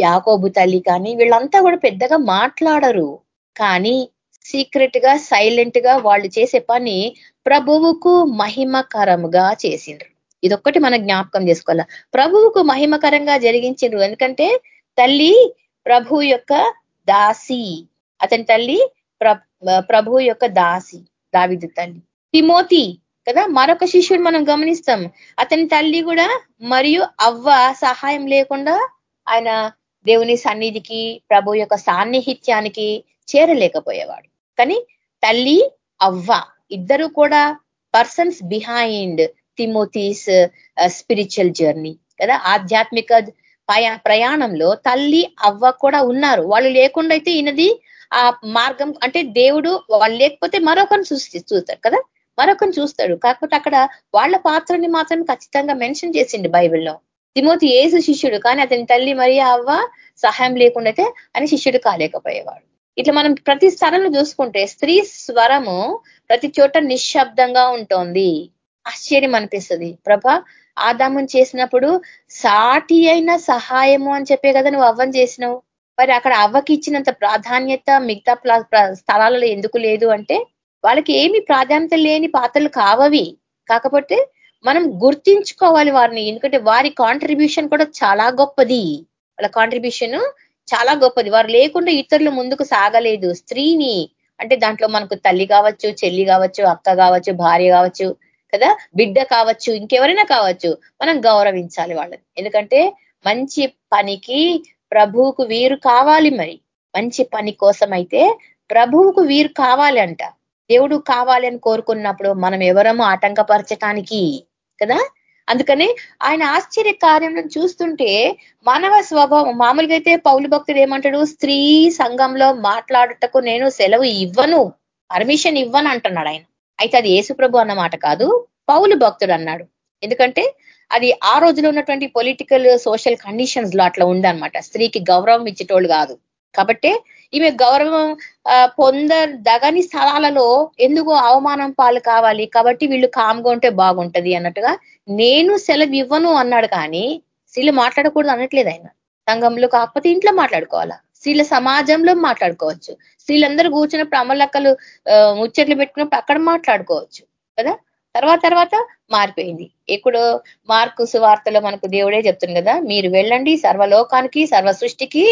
C: యాకోబు తల్లి కానీ వీళ్ళంతా కూడా పెద్దగా మాట్లాడరు. కానీ సీక్రెట్గా సైలెంట్గా వాళ్ళు చేసే పని ప్రభువుకు మహిమకరముగా చేసిండ్రు. ఇదొక్కటి మనం జ్ఞాపకం చేసుకోవాలా. ప్రభువుకు మహిమకరంగా జరిగించిండ్రు. ఎందుకంటే తల్లి ప్రభు యొక్క దాసి. అతని తల్లి ప్రభు యొక్క దాసి దావిదు తల్లి. తిమోతి కదా మరొక శిష్యుడు మనం గమనిస్తాం. అతని తల్లి కూడా మరియు అవ్వ సహాయం లేకుండా ఆయన దేవుని సన్నిధికి ప్రభు యొక్క సాన్నిహిత్యానికి చేరలేకపోయేవాడు. కానీ తల్లి అవ్వ ఇద్దరు కూడా persons behind Timothy's spiritual journey కదా? ఆధ్యాత్మిక ప్రయాణంలో తల్లి అవ్వ కూడా ఉన్నారు. వాళ్ళు లేకుండా అయితే ఈయనది ఆ మార్గం అంటే దేవుడు వాళ్ళు లేకపోతే మరొకరిని చూసి చూస్తాడు కదా? మరొకరిని చూస్తాడు. కాకపోతే అక్కడ వాళ్ళ పాత్రని మాత్రం ఖచ్చితంగా మెన్షన్ చేసిండు బైబిల్లో. తిమోతి ఏసు శిష్యుడు కానీ అతని తల్లి మరి అవ్వ సహాయం లేకుండా అని శిష్యుడు కాలేకపోయేవాడు. ఇట్లా మనం ప్రతి స్థలంలో చూసుకుంటే స్త్రీ స్వరము ప్రతి చోట నిశ్శబ్దంగా ఉంటోంది. ఆశ్చర్యం అనిపిస్తుంది. ప్రభ ఆదామం చేసినప్పుడు సాటి అయిన సహాయము అని చెప్పే కదా నువ్వు అవ్వం చేసినావు. మరి అక్కడ అవ్వకి ఇచ్చినంత ప్రాధాన్యత మిగతా స్థలాలలో ఎందుకు లేదు అంటే వాళ్ళకి ఏమి ప్రాధాన్యత లేని పాత్రలు కావవి. కాకపోతే మనం గుర్తించుకోవాలి వారిని. ఎందుకంటే వారి కాంట్రిబ్యూషన్ కూడా చాలా గొప్పది. వాళ్ళ కాంట్రిబ్యూషన్ చాలా గొప్పది. వారు లేకుండా ఇతరులు ముందుకు సాగలేదు. స్త్రీని అంటే దాంట్లో మనకు తల్లి కావచ్చు చెల్లి కావచ్చు అక్క కావచ్చు భార్య కావచ్చు కదా బిడ్డ కావచ్చు ఇంకెవరైనా కావచ్చు మనం గౌరవించాలి వాళ్ళని. ఎందుకంటే మంచి పనికి ప్రభువుకు వీరు కావాలి మరి. మంచి పని కోసం అయితే ప్రభువుకు వీరు కావాలి అంట. దేవుడు కావాలి అని కోరుకున్నప్పుడు మనం ఎవరము ఆటంకపరచటానికి కదా? అందుకని ఆయన ఆశ్చర్య కార్యం చూస్తుంటే మానవ స్వభావం మామూలుగా అయితే పౌలు భక్తుడు ఏమంటాడు? స్త్రీ సంఘంలో మాట్లాడుటకు నేను సెలవు ఇవ్వను పర్మిషన్ ఇవ్వను అంటున్నాడు ఆయన. అయితే అది యేసుప్రభు అన్నమాట కాదు పౌలు భక్తుడు అన్నాడు. ఎందుకంటే అది ఆ రోజులో ఉన్నటువంటి పొలిటికల్ సోషల్ కండిషన్స్లో అట్లా ఉందనమాట స్త్రీకి గౌరవం ఇచ్చేటోళ్ళు కాదు. కాబట్టి ఈమె గౌరవం పొందదగని స్థలాలలో ఎందుకు అవమానం పాలు కావాలి. కాబట్టి వీళ్ళు కామ్గా ఉంటే బాగుంటది అన్నట్టుగా నేను సెలవు ఇవ్వను అన్నాడు కానీ స్త్రీలు మాట్లాడకూడదు అనట్లేదు ఆయన. సంఘంలో కాకపోతే ఇంట్లో మాట్లాడుకోవాలా? స్త్రీల సమాజంలో మాట్లాడుకోవచ్చు. స్త్రీలందరూ కూర్చున్నప్పుడు అమలక్కలు ముచ్చట్లు పెట్టుకున్నప్పుడు అక్కడ మాట్లాడుకోవచ్చు కదా? తర్వాత తర్వాత మారిపోయింది. ఎప్పుడు మార్కు సువార్తలో మనకు దేవుడే చెప్తుంది కదా మీరు వెళ్ళండి సర్వలోకానికి సర్వ సృష్టికి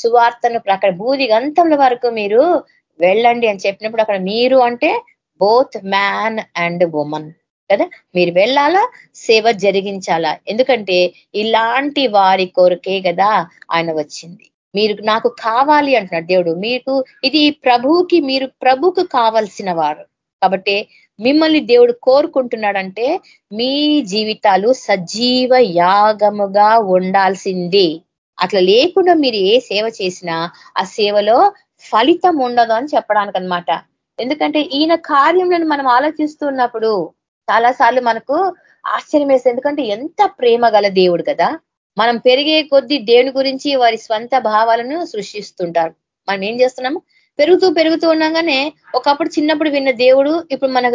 C: సువార్తను అక్కడ భూది గంతముల వరకు మీరు వెళ్ళండి అని చెప్పినప్పుడు అక్కడ మీరు అంటే బోత్ మ్యాన్ అండ్ ఉమన్ కదా? మీరు వెళ్ళాలా? సేవ జరిగించాలా? ఎందుకంటే ఇలాంటి వారి కోరికే కదా ఆయన వచ్చింది. మీరు నాకు కావాలి అంటున్నాడు దేవుడు. మీకు ఇది ప్రభువుకి మీరు ప్రభుకు కావలసిన వారు. కాబట్టి మిమ్మల్ని దేవుడు కోరుకుంటున్నాడంటే మీ జీవితాలు సజీవ యాగముగా ఉండాల్సిందే. అట్లా లేకుండా మీరు ఏ సేవ చేసినా ఆ సేవలో ఫలితం ఉండదు అని చెప్పడానికి అనమాట ఎందుకంటే ఈయన కార్యములను మనం ఆలోచిస్తున్నప్పుడు చాలాసార్లు మనకు ఆశ్చర్యం వేస్తుంది ఎందుకంటే ఎంత ప్రేమ గల దేవుడు కదా. మనం పెరిగే కొద్దీ దేవుని గురించి వారి స్వంత భావాలను సృష్టిస్తుంటారు. మనం ఏం చేస్తున్నాము? పెరుగుతూ పెరుగుతూ ఉండగానే ఒకప్పుడు చిన్నప్పుడు విన్న దేవుడు ఇప్పుడు మన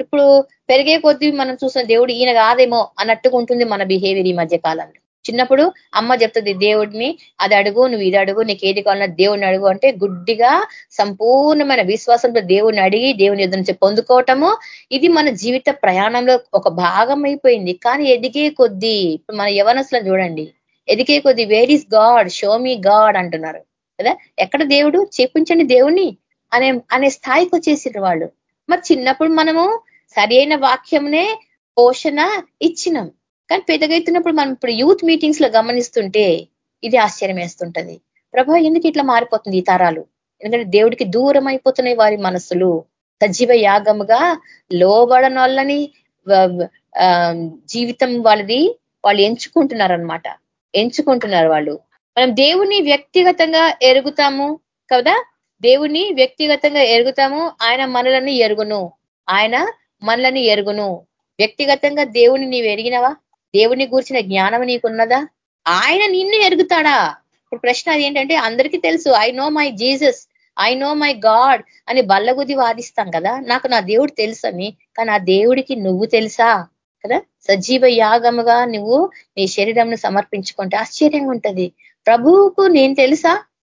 C: ఇప్పుడు పెరిగే కొద్దీ మనం చూసిన దేవుడు ఈయన కాదేమో అన్నట్టుగా ఉంటుంది మన బిహేవియర్ ఈ మధ్య కాలంలో. చిన్నప్పుడు అమ్మ చెప్తుంది దేవుడిని అది అడుగు నువ్వు ఇది అడుగు నీకు ఏది కావాలన్నా దేవుడిని అడుగు అంటే గుడ్డిగా సంపూర్ణమైన విశ్వాసంతో దేవుడిని అడిగి దేవుని ఎదురు నుంచి పొందుకోవటము ఇది మన జీవిత ప్రయాణంలో ఒక భాగం అయిపోయింది. కానీ ఎదిగే కొద్దీ ఇప్పుడు మన యవనస్లను చూడండి ఎదిగే కొద్దీ where is God show me God అంటున్నారు. కదా? ఎక్కడ దేవుడు? చేపించండి దేవుణ్ణి అనే అనే స్థాయికి వచ్చేసారు వాళ్ళు. మరి చిన్నప్పుడు మనము సరి వాక్యంనే పోషణ ఇచ్చినాం. కానీ పెద్దగైతున్నప్పుడు మనం ఇప్పుడు యూత్ మీటింగ్స్లో గమనిస్తుంటే ఇది ఆశ్చర్యం వేస్తుంటది. ప్రభా ఎందుకు ఇట్లా మారిపోతుంది ఈ తరాలు? ఎందుకంటే దేవుడికి దూరం అయిపోతున్నాయి వారి మనసులు సజీవ యాగముగా లోబడనోళ్ళని జీవితం వాళ్ళది వాళ్ళు ఎంచుకుంటున్నారు అనమాట ఎంచుకుంటున్నారు వాళ్ళు. మనం దేవుని వ్యక్తిగతంగా ఎరుగుతాము కదా? దేవుని వ్యక్తిగతంగా ఎరుగుతాము ఆయన మనలని ఎరుగును. ఆయన మనలని ఎరుగును. వ్యక్తిగతంగా దేవుని నీవు ఎరిగినవా? దేవుని గూర్చిన జ్ఞానం నీకున్నదా? ఆయన నిన్ను ఎరుగుతాడా? ఇప్పుడు ప్రశ్న అది ఏంటంటే అందరికీ తెలుసు I know my Jesus I know my God అని బల్లగుది వాదిస్తాం కదా. నాకు నా దేవుడు తెలుసు అని కానీ ఆ దేవుడికి నువ్వు తెలుసా? కదా? సజీవ యాగముగా నువ్వు నీ శరీరంను సమర్పించుకుంటే ఆశ్చర్యంగా ఉంటది ప్రభువుకు నేను తెలుసా?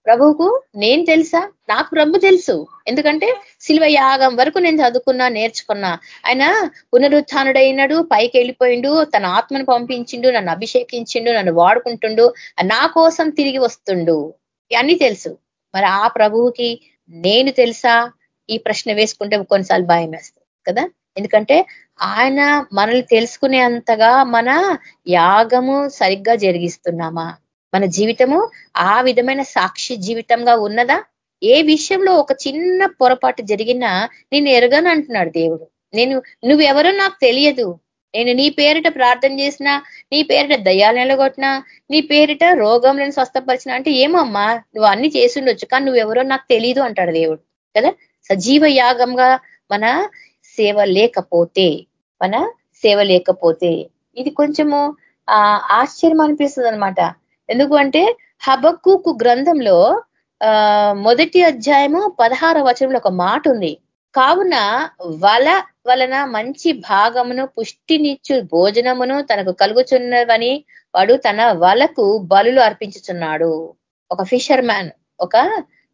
C: ప్రభువుకు నేను తెలుసా? నాకు ప్రభు తెలుసు. ఎందుకంటే శిల్వ యాగం వరకు నేను చదువుకున్నా నేర్చుకున్నా. ఆయన పునరుత్డైనడు పైకి వెళ్ళిపోయిండు తన ఆత్మను పంపించిండు నన్ను అభిషేకించిండు నన్ను వాడుకుంటుండు నా కోసం తిరిగి వస్తుండు. ఇవన్నీ తెలుసు. మరి ఆ ప్రభువుకి నేను తెలుసా? ఈ ప్రశ్న వేసుకుంటే కొన్నిసార్లు భయం వేస్తుంది కదా? ఎందుకంటే ఆయన మనల్ని తెలుసుకునే అంతగా మన యాగము సరిగ్గా జరిగిస్తున్నామా? మన జీవితము ఆ విధమైన సాక్షి జీవితంగా ఉన్నదా? ఏ విషయంలో ఒక చిన్న పొరపాటు జరిగినా నేను ఎరగను అంటున్నాడు దేవుడు. నేను నువ్వెవరో నాకు తెలియదు. నేను నీ పేరిట ప్రార్థన చేసినా నీ పేరిట దయ్యాలు నిలగొట్టినా నీ పేరిట రోగంలను స్వస్థపరిచిన అంటే ఏమమ్మా నువ్వు అన్ని చేసిండొచ్చు కానీ నువ్వెవరో నాకు తెలియదు అంటాడు దేవుడు. కదా? సజీవ యాగంగా మన సేవ లేకపోతే మన సేవ లేకపోతే ఇది కొంచెము ఆశ్చర్యం అనిపిస్తుంది అనమాట ఎందుకు అంటే హబక్కు గ్రంథంలో ఆ మొదటి అధ్యాయము పదహార వచనంలో ఒక మాట ఉంది. కావున వల వలన మంచి భాగమును పుష్టినిచ్చు భోజనమును తనకు కలుగుచున్నవని వాడు తన వలకు బలులు అర్పించుచున్నాడు. ఒక ఫిషర్ మ్యాన్ ఒక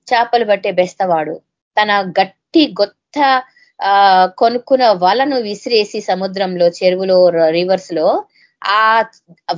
C: చేపలు పట్టే బెస్తవాడు. తన గట్టి గొత్త కొనుక్కున్న వలను విసిరేసి సముద్రంలో చెరువులో రివర్స్లో ఆ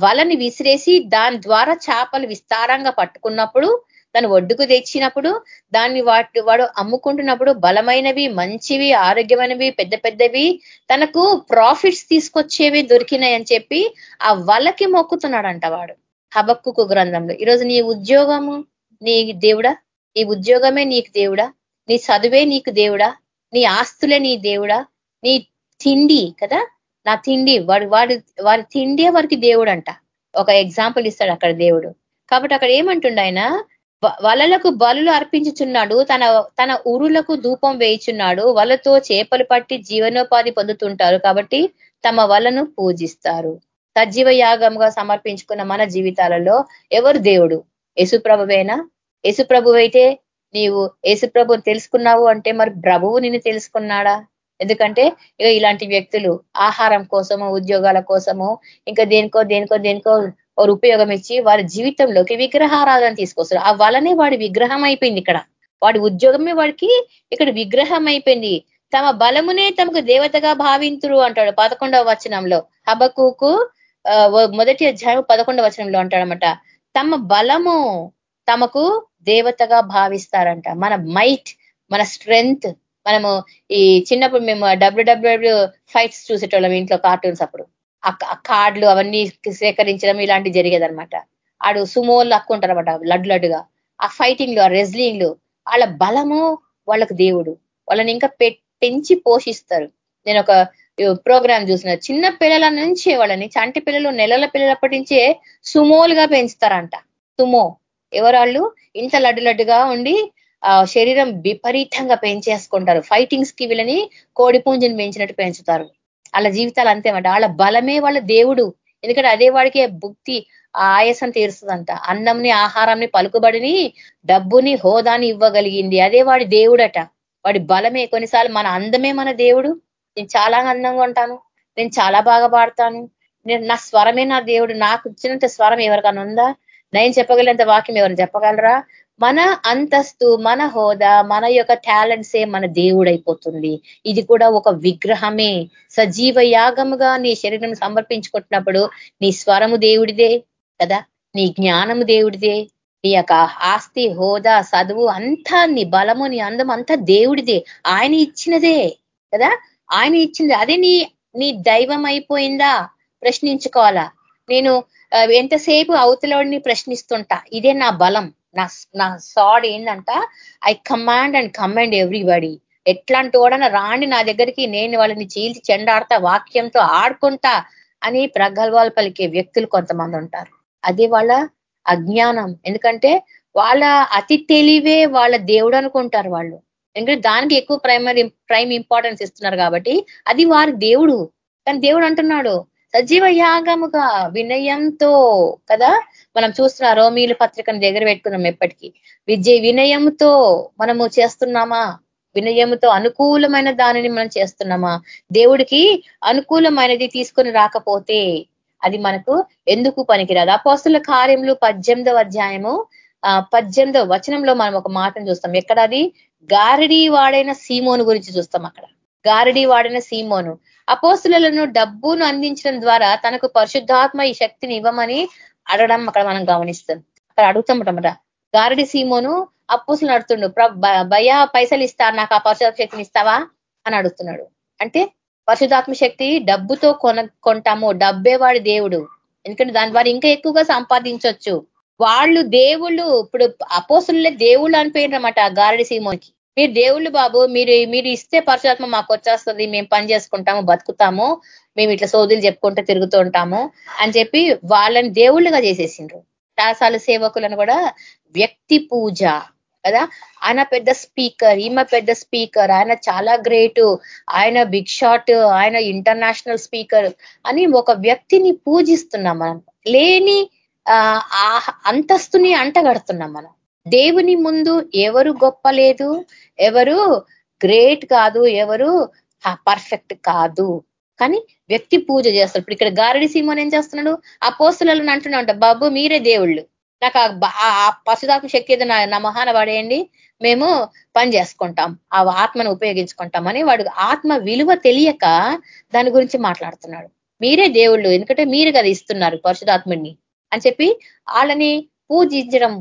C: వలని విసిరేసి దాని ద్వారా చేపలు విస్తారంగా పట్టుకున్నప్పుడు తను ఒడ్డుకు తెచ్చినప్పుడు దాన్ని వాటి వాడు అమ్ముకుంటున్నప్పుడు బలమైనవి మంచివి ఆరోగ్యమైనవి పెద్ద పెద్దవి తనకు ప్రాఫిట్స్ తీసుకొచ్చేవి దొరికినాయని చెప్పి ఆ వలకి మొక్కుతున్నాడంట వాడు. హబక్కు గ్రంథంలో. ఈరోజు నీ ఉద్యోగము నీ దేవుడా? నీ ఉద్యోగమే నీకు దేవుడా? నీ చదువే నీకు దేవుడా? నీ ఆస్తులే నీ దేవుడా? నీ తిండి కదా? నా తిండి వాడు వాడు వారి తిండే వారికి దేవుడు అంట ఒక ఎగ్జాంపుల్ ఇస్తాడు అక్కడ దేవుడు. కాబట్టి అక్కడ ఏమంటుండ ఆయన? వలలకు బలులు అర్పించుచున్నాడు తన తన ఊరులకు ధూపం వేయిచున్నాడు వలతో చేపలు పట్టి జీవనోపాధి పొందుతుంటారు కాబట్టి తమ వలను పూజిస్తారు. సజీవ యాగంగా సమర్పించుకున్న మన జీవితాలలో ఎవరు దేవుడు? యశుప్రభువేనా యశుప్రభు అయితే నీవు యేసుప్రభుని తెలుసుకున్నావు అంటే మరి ప్రభువు నిన్ను తెలుసుకున్నాడా? ఎందుకంటే ఇక ఇలాంటి వ్యక్తులు ఆహారం కోసము ఉద్యోగాల కోసము ఇంకా దేనికో దేనికో దేనికో వారు ఉపయోగం ఇచ్చి వారి జీవితంలోకి విగ్రహారాధన తీసుకొస్తారు. ఆ వలనే వాడి విగ్రహం అయిపోయింది ఇక్కడ. వాడి ఉద్యోగమే వాడికి ఇక్కడ విగ్రహం అయిపోయింది. తమ బలమునే తమకు దేవతగా భావింతురు అంటాడు పదకొండవ వచనంలో. హబకుకు మొదటి అధ్యాయం పదకొండవ వచనంలో అంటాడనమాట తమ బలము తమకు దేవతగా భావిస్తారంట. మన మైట్ మన స్ట్రెంగ్త్ మనము ఈ చిన్నప్పుడు మేము డబ్ల్యూడబ్ల్యూడబ్ల్యూ ఫైట్స్ చూసేటోళ్ళం ఇంట్లో కార్టూన్స్ అప్పుడు. ఆ కార్డులు అవన్నీ సేకరించడం ఇలాంటివి జరిగేదనమాట ఆడు సుమోళ్ళు అక్కుంటారు అనమాట లడ్డు లడ్డుగా. ఆ ఫైటింగ్లు ఆ రెజ్లింగ్లు వాళ్ళ బలము వాళ్ళకు దేవుడు. వాళ్ళని ఇంకా పెంచి పోషిస్తారు. నేను ఒక ప్రోగ్రామ్ చూసిన చిన్న పిల్లల నుంచే వాళ్ళని చంటి పిల్లలు నెలల పిల్లలప్పటి నుంచే సుమోలుగా పెంచుతారంట. సుమో. ఎవరాళ్ళు? ఇంత లడ్డు లడ్డుగా ఉండి శరీరం విపరీతంగా పెంచేసుకుంటారు. ఫైటింగ్స్కి వీళ్ళని కోడి పుంజిని పెంచినట్టు పెంచుతారు. వాళ్ళ జీవితాలు అంతేమంట వాళ్ళ బలమే వాళ్ళ దేవుడు. ఎందుకంటే అదే వాడికి భుక్తి ఆయాసం తీరుస్తుందంట. అన్నంని ఆహారాన్ని పలుకుబడిని డబ్బుని హోదాని ఇవ్వగలిగింది. అదే వాడి దేవుడట. వాడి బలమే. కొన్నిసార్లు మన అందమే మన దేవుడు. నేను చాలా అందంగా ఉంటాను. నేను చాలా బాగా పాడతాను. నేను నా స్వరమే నా దేవుడు. నాకు ఇచ్చినంత స్వరం ఎవరికైనా ఉందా? నేను చెప్పగలిగినంత వాక్యం ఎవరు చెప్పగలరా? మన అంతస్తు మన హోదా మన యొక్క టాలెంట్సే మన దేవుడైపోతుంది. ఇది కూడా ఒక విగ్రహమే. సజీవ యాగముగా నీ శరీరం సమర్పించుకుంటున్నప్పుడు నీ స్వరము దేవుడిదే కదా? నీ జ్ఞానము దేవుడిదే. నీ యొక్క ఆస్తి హోదా చదువు అంతా నీ బలము నీ అందం అంతా దేవుడిదే. ఆయన ఇచ్చినదే కదా? ఆయన ఇచ్చింది. అదే నీ నీ దైవం అయిపోయిందా ప్రశ్నించుకోవాలా? నేను ఎంతసేపు అవతలోడిని ప్రశ్నిస్తుంటా? ఇదే నా బలం. నా నా సాడ్ ఏంటంట I command and command everybody ఎట్లాంటి వాడన రాండి నా దగ్గరికి నేను వాళ్ళని చీల్చి చెండాడతా వాక్యంతో ఆడుకుంటా అని ప్రగల్భాలు పలికే వ్యక్తులు కొంతమంది ఉంటారు. అదే వాళ్ళ అజ్ఞానం. ఎందుకంటే వాళ్ళ అతి తెలివే వాళ్ళ దేవుడు అనుకుంటారు వాళ్ళు. ఎందుకంటే దానికి ఎక్కువ ప్రైమరీ ప్రైమ్ ఇంపార్టెన్స్ ఇస్తున్నారు కాబట్టి అది వారి దేవుడు. కానీ దేవుడు అంటున్నాడు సజీవ యాగముగా వినయంతో కదా మనం చూస్తున్న రోమీల పత్రికను దగ్గర పెట్టుకున్నాం ఎప్పటికీ. విజయ వినయంతో మనము చేస్తున్నామా? వినయముతో అనుకూలమైన దానిని మనం చేస్తున్నామా? దేవుడికి అనుకూలమైనది తీసుకొని రాకపోతే అది మనకు ఎందుకు పనికిరాదు? అపోస్తుల కార్యములు పద్దెనిమిదవ అధ్యాయము ఆ పద్దెనిమిదవ వచనంలో మనం ఒక మాటను చూస్తాం. ఎక్కడ అది? గారడీ వాడైన సీమోను గురించి చూస్తాం అక్కడ. గారడీ వాడిన సీమోను. అపోస్తులను డబ్బును అందించడం ద్వారా తనకు పరిశుద్ధాత్మ ఈ శక్తిని ఇవ్వమని అడగడం అక్కడ మనం గమనిస్తాం. అక్కడ అడుగుతామట గారడి సీమోను అప్పుసులు నడుతుండు భయ పైసలు ఇస్తా నాకు ఆ పరిశుధాత్మ శక్తిని ఇస్తావా అని అడుగుతున్నాడు. అంటే పరిశుధాత్మ శక్తి డబ్బుతో కొన కొంటాము. డబ్బే వాడి దేవుడు. ఎందుకంటే దాని ద్వారా ఇంకా ఎక్కువగా సంపాదించవచ్చు వాళ్ళు దేవుళ్ళు ఇప్పుడు అపోసులే దేవుళ్ళు అనిపోయినమాట గారడి సీమోకి మీరు దేవుళ్ళు బాబు మీరు మీరు ఇస్తే పరశురాత్మ మాకు వచ్చేస్తుంది మేము పని చేసుకుంటాము బతుకుతాము మేము ఇట్లా సోదులు చెప్పుకుంటూ తిరుగుతూ ఉంటాము అని చెప్పి వాళ్ళని దేవుళ్ళుగా చేసేసిండ్రు. చాలాసార్లు సేవకులను కూడా వ్యక్తి పూజ కదా? ఆయన పెద్ద స్పీకర్ ఈమె పెద్ద స్పీకర్ ఆయన చాలా గ్రేట్ ఆయన బిగ్ షాట్ ఆయన ఇంటర్నేషనల్ స్పీకర్ అని ఒక వ్యక్తిని పూజిస్తున్నాం మనం. లేని అంతస్తుని అంటగడుతున్నాం మనం. దేవుని ముందు ఎవరు గొప్ప లేదు ఎవరు గ్రేట్ కాదు ఎవరు పర్ఫెక్ట్ కాదు. కానీ వ్యక్తి పూజ చేస్తాడు. ఇప్పుడు ఇక్కడ గారడి సీమోన్ ఏం చేస్తున్నాడు? ఆ పోస్తులను అంటున్నా ఉంటా బాబు మీరే దేవుళ్ళు. నాకు ఆ పశుదాకు శక్తి ఏదో నా మహాన పడేయండి. మేము పని చేసుకుంటాం. ఆ ఆత్మను ఉపయోగించుకుంటామని వాడు ఆత్మ విలువ తెలియక దాని గురించి మాట్లాడుతున్నాడు. మీరే దేవుళ్ళు ఎందుకంటే మీరు కదా ఇస్తున్నారు పరిశుధాత్ముడిని అని చెప్పి వాళ్ళని పూజించడం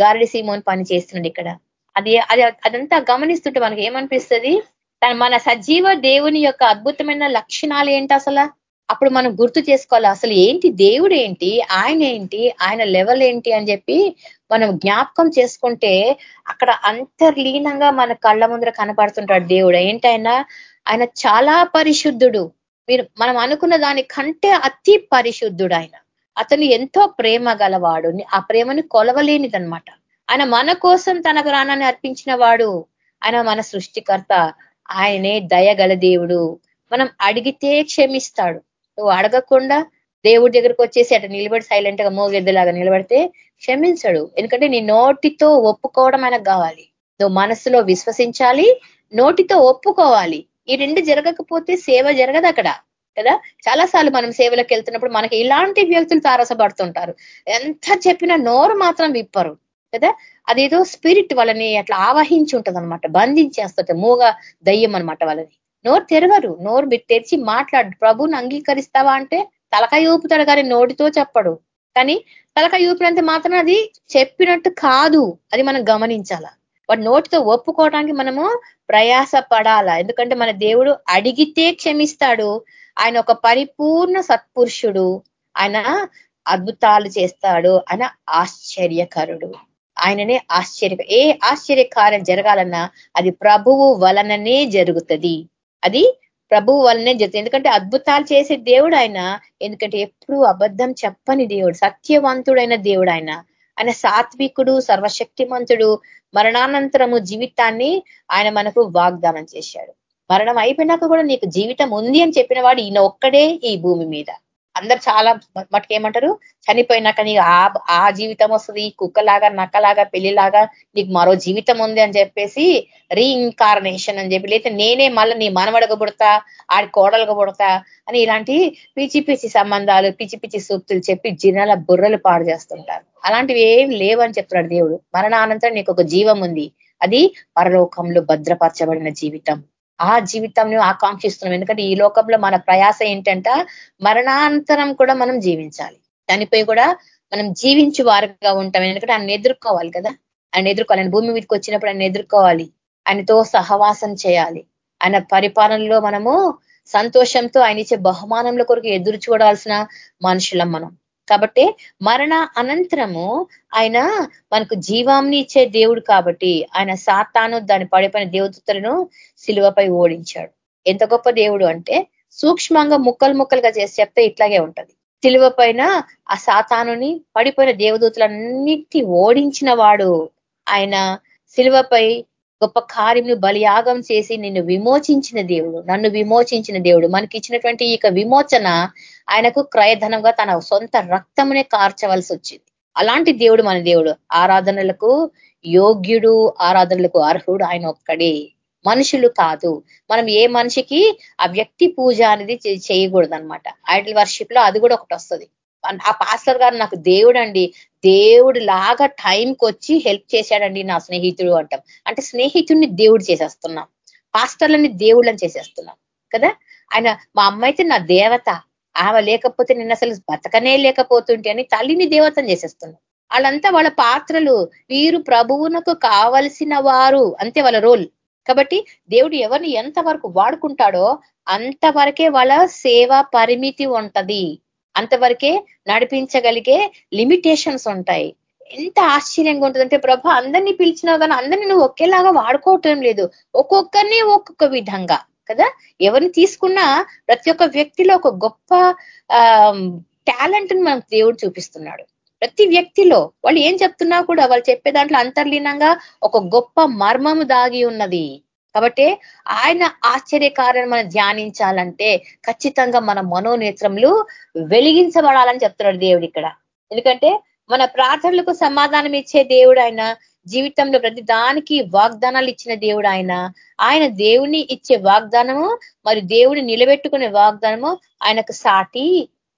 C: గారడి సీమోని పని చేస్తున్నాడు ఇక్కడ. అది అది అదంతా గమనిస్తుంటే మనకి ఏమనిపిస్తుంది? తన మన సజీవ దేవుని యొక్క అద్భుతమైన లక్షణాలు ఏంటి అసలు? అప్పుడు మనం గుర్తు చేసుకోవాలి అసలు ఏంటి దేవుడు ఏంటి? ఆయన ఏంటి? ఆయన లెవెల్ ఏంటి అని చెప్పి మనం జ్ఞాపకం చేసుకుంటే అక్కడ అంతర్లీనంగా మన కళ్ళ ముందర కనపడుతుంటాడు దేవుడు. ఏంటైనా ఆయన చాలా పరిశుద్ధుడు. మీరు మనం అనుకున్న దానికంటే అతి పరిశుద్ధుడు ఆయన. అతను ఎంతో ప్రేమ గలవాడు. ఆ ప్రేమని కొలవలేనిదనమాట ఆయన మన కోసం తన ప్రాణాన్ని అర్పించిన వాడు. ఆయన మన సృష్టికర్త. ఆయనే దయగల దేవుడు. మనం అడిగితే క్షమిస్తాడు. నువ్వు అడగకుండా దేవుడి దగ్గరకు వచ్చేసి అటు నిలబడి సైలెంట్గా మోగెద్దలాగా నిలబడితే క్షమించడు. ఎందుకంటే నీ నోటితో ఒప్పుకోవడం ఆయనకు కావాలి. నువ్వు మనసులో విశ్వసించాలి. నోటితో ఒప్పుకోవాలి. ఈ రెండు జరగకపోతే సేవ జరగదు అక్కడ. కదా? చాలాసార్లు మనం సేవలకు వెళ్తున్నప్పుడు మనకి ఇలాంటి వ్యక్తులు తారసపడుతుంటారు. ఎంత చెప్పినా నోరు మాత్రం విప్పరు కదా? అదేదో స్పిరిట్ వాళ్ళని అట్లా ఆవహించి ఉంటుంది అనమాట బంధించేస్తుంది మూగ దయ్యం అనమాట వాళ్ళని. నోరు తెరవరు నోరు తెరిచి మాట్లాడు. ప్రభుని అంగీకరిస్తావా? అంటే తలకాయ ఊపుతాడు కానీ నోటితో చెప్పడు. కానీ తలకాయ ఊపినంత మాత్రం అది చెప్పినట్టు కాదు. అది మనం గమనించాల. వాడు నోటితో ఒప్పుకోవడానికి మనము ప్రయాస పడాలా ఎందుకంటే మన దేవుడు అడిగితే క్షమిస్తాడు. ఆయన ఒక పరిపూర్ణ సత్పురుషుడు. ఆయన అద్భుతాలు చేస్తాడు. ఆయన ఆశ్చర్యకరుడు. ఆయననే ఆశ్చర్య ఏ ఆశ్చర్యకార్యం జరగాలన్నా అది ప్రభువు వలననే జరుగుతుంది. అది ప్రభువు వలనే జరుగుతుంది. ఎందుకంటే అద్భుతాలు చేసే దేవుడు ఆయన. ఎందుకంటే ఎప్పుడు అబద్ధం చెప్పని దేవుడు సత్యవంతుడైన దేవుడు ఆయన. ఆయన సాత్వికుడు సర్వశక్తిమంతుడు. మరణానంతరము జీవితాన్ని ఆయన మనకు వాగ్దానం చేశాడు. మరణం అయిపోయినాక కూడా నీకు జీవితం ఉంది అని చెప్పిన వాడు ఈయన ఒక్కడే ఈ భూమి మీద. అందరు చాలా మటుకు ఏమంటారు? చనిపోయినాక నీకు ఆ ఆ జీవితం వస్తుంది కుక్కలాగా నక్కలాగా పెళ్ళిలాగా నీకు మరో జీవితం ఉంది అని చెప్పేసి రీఇన్కార్నేషన్ అని చెప్పి లేకపోతే నేనే మళ్ళీ నీ మనవడగబుడతా ఆడి కోడలుగబుడతా అని ఇలాంటి పిచ్చి పిచ్చి సంబంధాలు పిచ్చి పిచ్చి సూక్తులు చెప్పి జినాల బుర్రలు పాడు చేస్తుంటారు. అలాంటివి ఏం లేవని చెప్తున్నాడు దేవుడు. మరణానంతరం నీకు ఒక జీవం ఉంది. అది పరలోకంలో భద్రపరచబడిన జీవితం. ఆ జీవితం ఆకాంక్షిస్తున్నాం ఎందుకంటే ఈ లోకంలో మన ప్రయాస ఏంటంట మరణాంతరం కూడా మనం జీవించాలి. చనిపోయి కూడా మనం జీవించి వారుగా ఉంటాం. ఎందుకంటే ఆయన ఎదుర్కోవాలి కదా. ఆయన ఎదుర్కోవాలి. ఆయన భూమి మీదకి వచ్చినప్పుడు ఆయన ఎదుర్కోవాలి. ఆయనతో సహవాసం చేయాలి. ఆయన పరిపాలనలో మనము సంతోషంతో ఆయన ఇచ్చే బహుమానంలో కొరకు ఎదురు చూడాల్సిన మనుషులం మనం. కాబట్టి మరణ అనంతరము ఆయన మనకు జీవాంని ఇచ్చే దేవుడు కాబట్టి ఆయన సాతాను దాని పడిపోయిన దేవతలను శిలువపై ఓడించాడు. ఎంత గొప్ప దేవుడు అంటే సూక్ష్మంగా ముక్కలు ముక్కలుగా చేసి చెప్తే ఇట్లాగే ఉంటది. శిలువ పైన ఆ సాతానుని పడిపోయిన దేవదూతలన్నిటి ఓడించిన వాడు ఆయన శిలువపై గొప్ప కార్యమును బలియాగం చేసి నిన్ను విమోచించిన దేవుడు నన్ను విమోచించిన దేవుడు. మనకి ఇచ్చినటువంటి ఈ విమోచన ఆయనకు క్రయధనంగా తన సొంత రక్తమునే కార్చవలసి వచ్చింది. అలాంటి దేవుడు మన దేవుడు. ఆరాధనలకు యోగ్యుడు ఆరాధనలకు అర్హుడు ఆయన ఒక్కడే. మనుషులు కాదు. మనం ఏ మనిషికి ఆ వ్యక్తి పూజ అనేది చేయకూడదు అనమాట ఐడల్ వర్షిప్లో అది కూడా ఒకటి వస్తుంది. ఆ పాస్టర్ గారు నాకు దేవుడు అండి దేవుడు లాగా టైంకి వచ్చి హెల్ప్ చేశాడండి నా స్నేహితుడు అంటాం. అంటే స్నేహితుడిని దేవుడు చేసేస్తున్నాం. పాస్టర్లని దేవుళ్ళని చేసేస్తున్నాం. కదా? ఆయన మా అమ్మ అయితే నా దేవత. ఆమె లేకపోతే నిన్న అసలు బతకనే లేకపోతుంటే అని తల్లిని దేవతను చేసేస్తున్నాం. వాళ్ళంతా వాళ్ళ పాత్రలు వీరు ప్రభువునకు కావలసిన వారు. అంతే వాళ్ళ రోల్. కాబట్టి దేవుడు ఎవరిని ఎంతవరకు వాడుకుంటాడో అంతవరకే వాళ్ళ సేవ పరిమితి ఉంటది. అంతవరకే నడిపించగలిగే లిమిటేషన్స్ ఉంటాయి. ఎంత ఆశ్చర్యంగా ఉంటుందంటే ప్రభ అందరినీ పిలిచినావు కానీ అందరినీ నువ్వు ఒకేలాగా వాడుకోవటం లేదు. ఒక్కొక్కరిని ఒక్కొక్క విధంగా కదా? ఎవరిని తీసుకున్నా ప్రతి ఒక్క వ్యక్తిలో ఒక గొప్ప టాలెంట్ని మనకు దేవుడు చూపిస్తున్నాడు. ప్రతి వ్యక్తిలో వాళ్ళు ఏం చెప్తున్నా కూడా వాళ్ళు చెప్పే దాంట్లో అంతర్లీనంగా ఒక గొప్ప మర్మము దాగి ఉన్నది. కాబట్టి ఆయన ఆశ్చర్యకార్యం మనం ధ్యానించాలంటే ఖచ్చితంగా మన మనోనేత్రములు వెలిగించబడాలని చెప్తున్నాడు దేవుడు ఇక్కడ. ఎందుకంటే మన ప్రార్థనలకు సమాధానం ఇచ్చే దేవుడు ఆయన జీవితంలో ప్రతి దానికి వాగ్దానాలు ఇచ్చిన దేవుడు ఆయన. ఆయన దేవుని ఇచ్చే వాగ్దానము మరి దేవుని నిలబెట్టుకునే వాగ్దానము ఆయనకు సాటి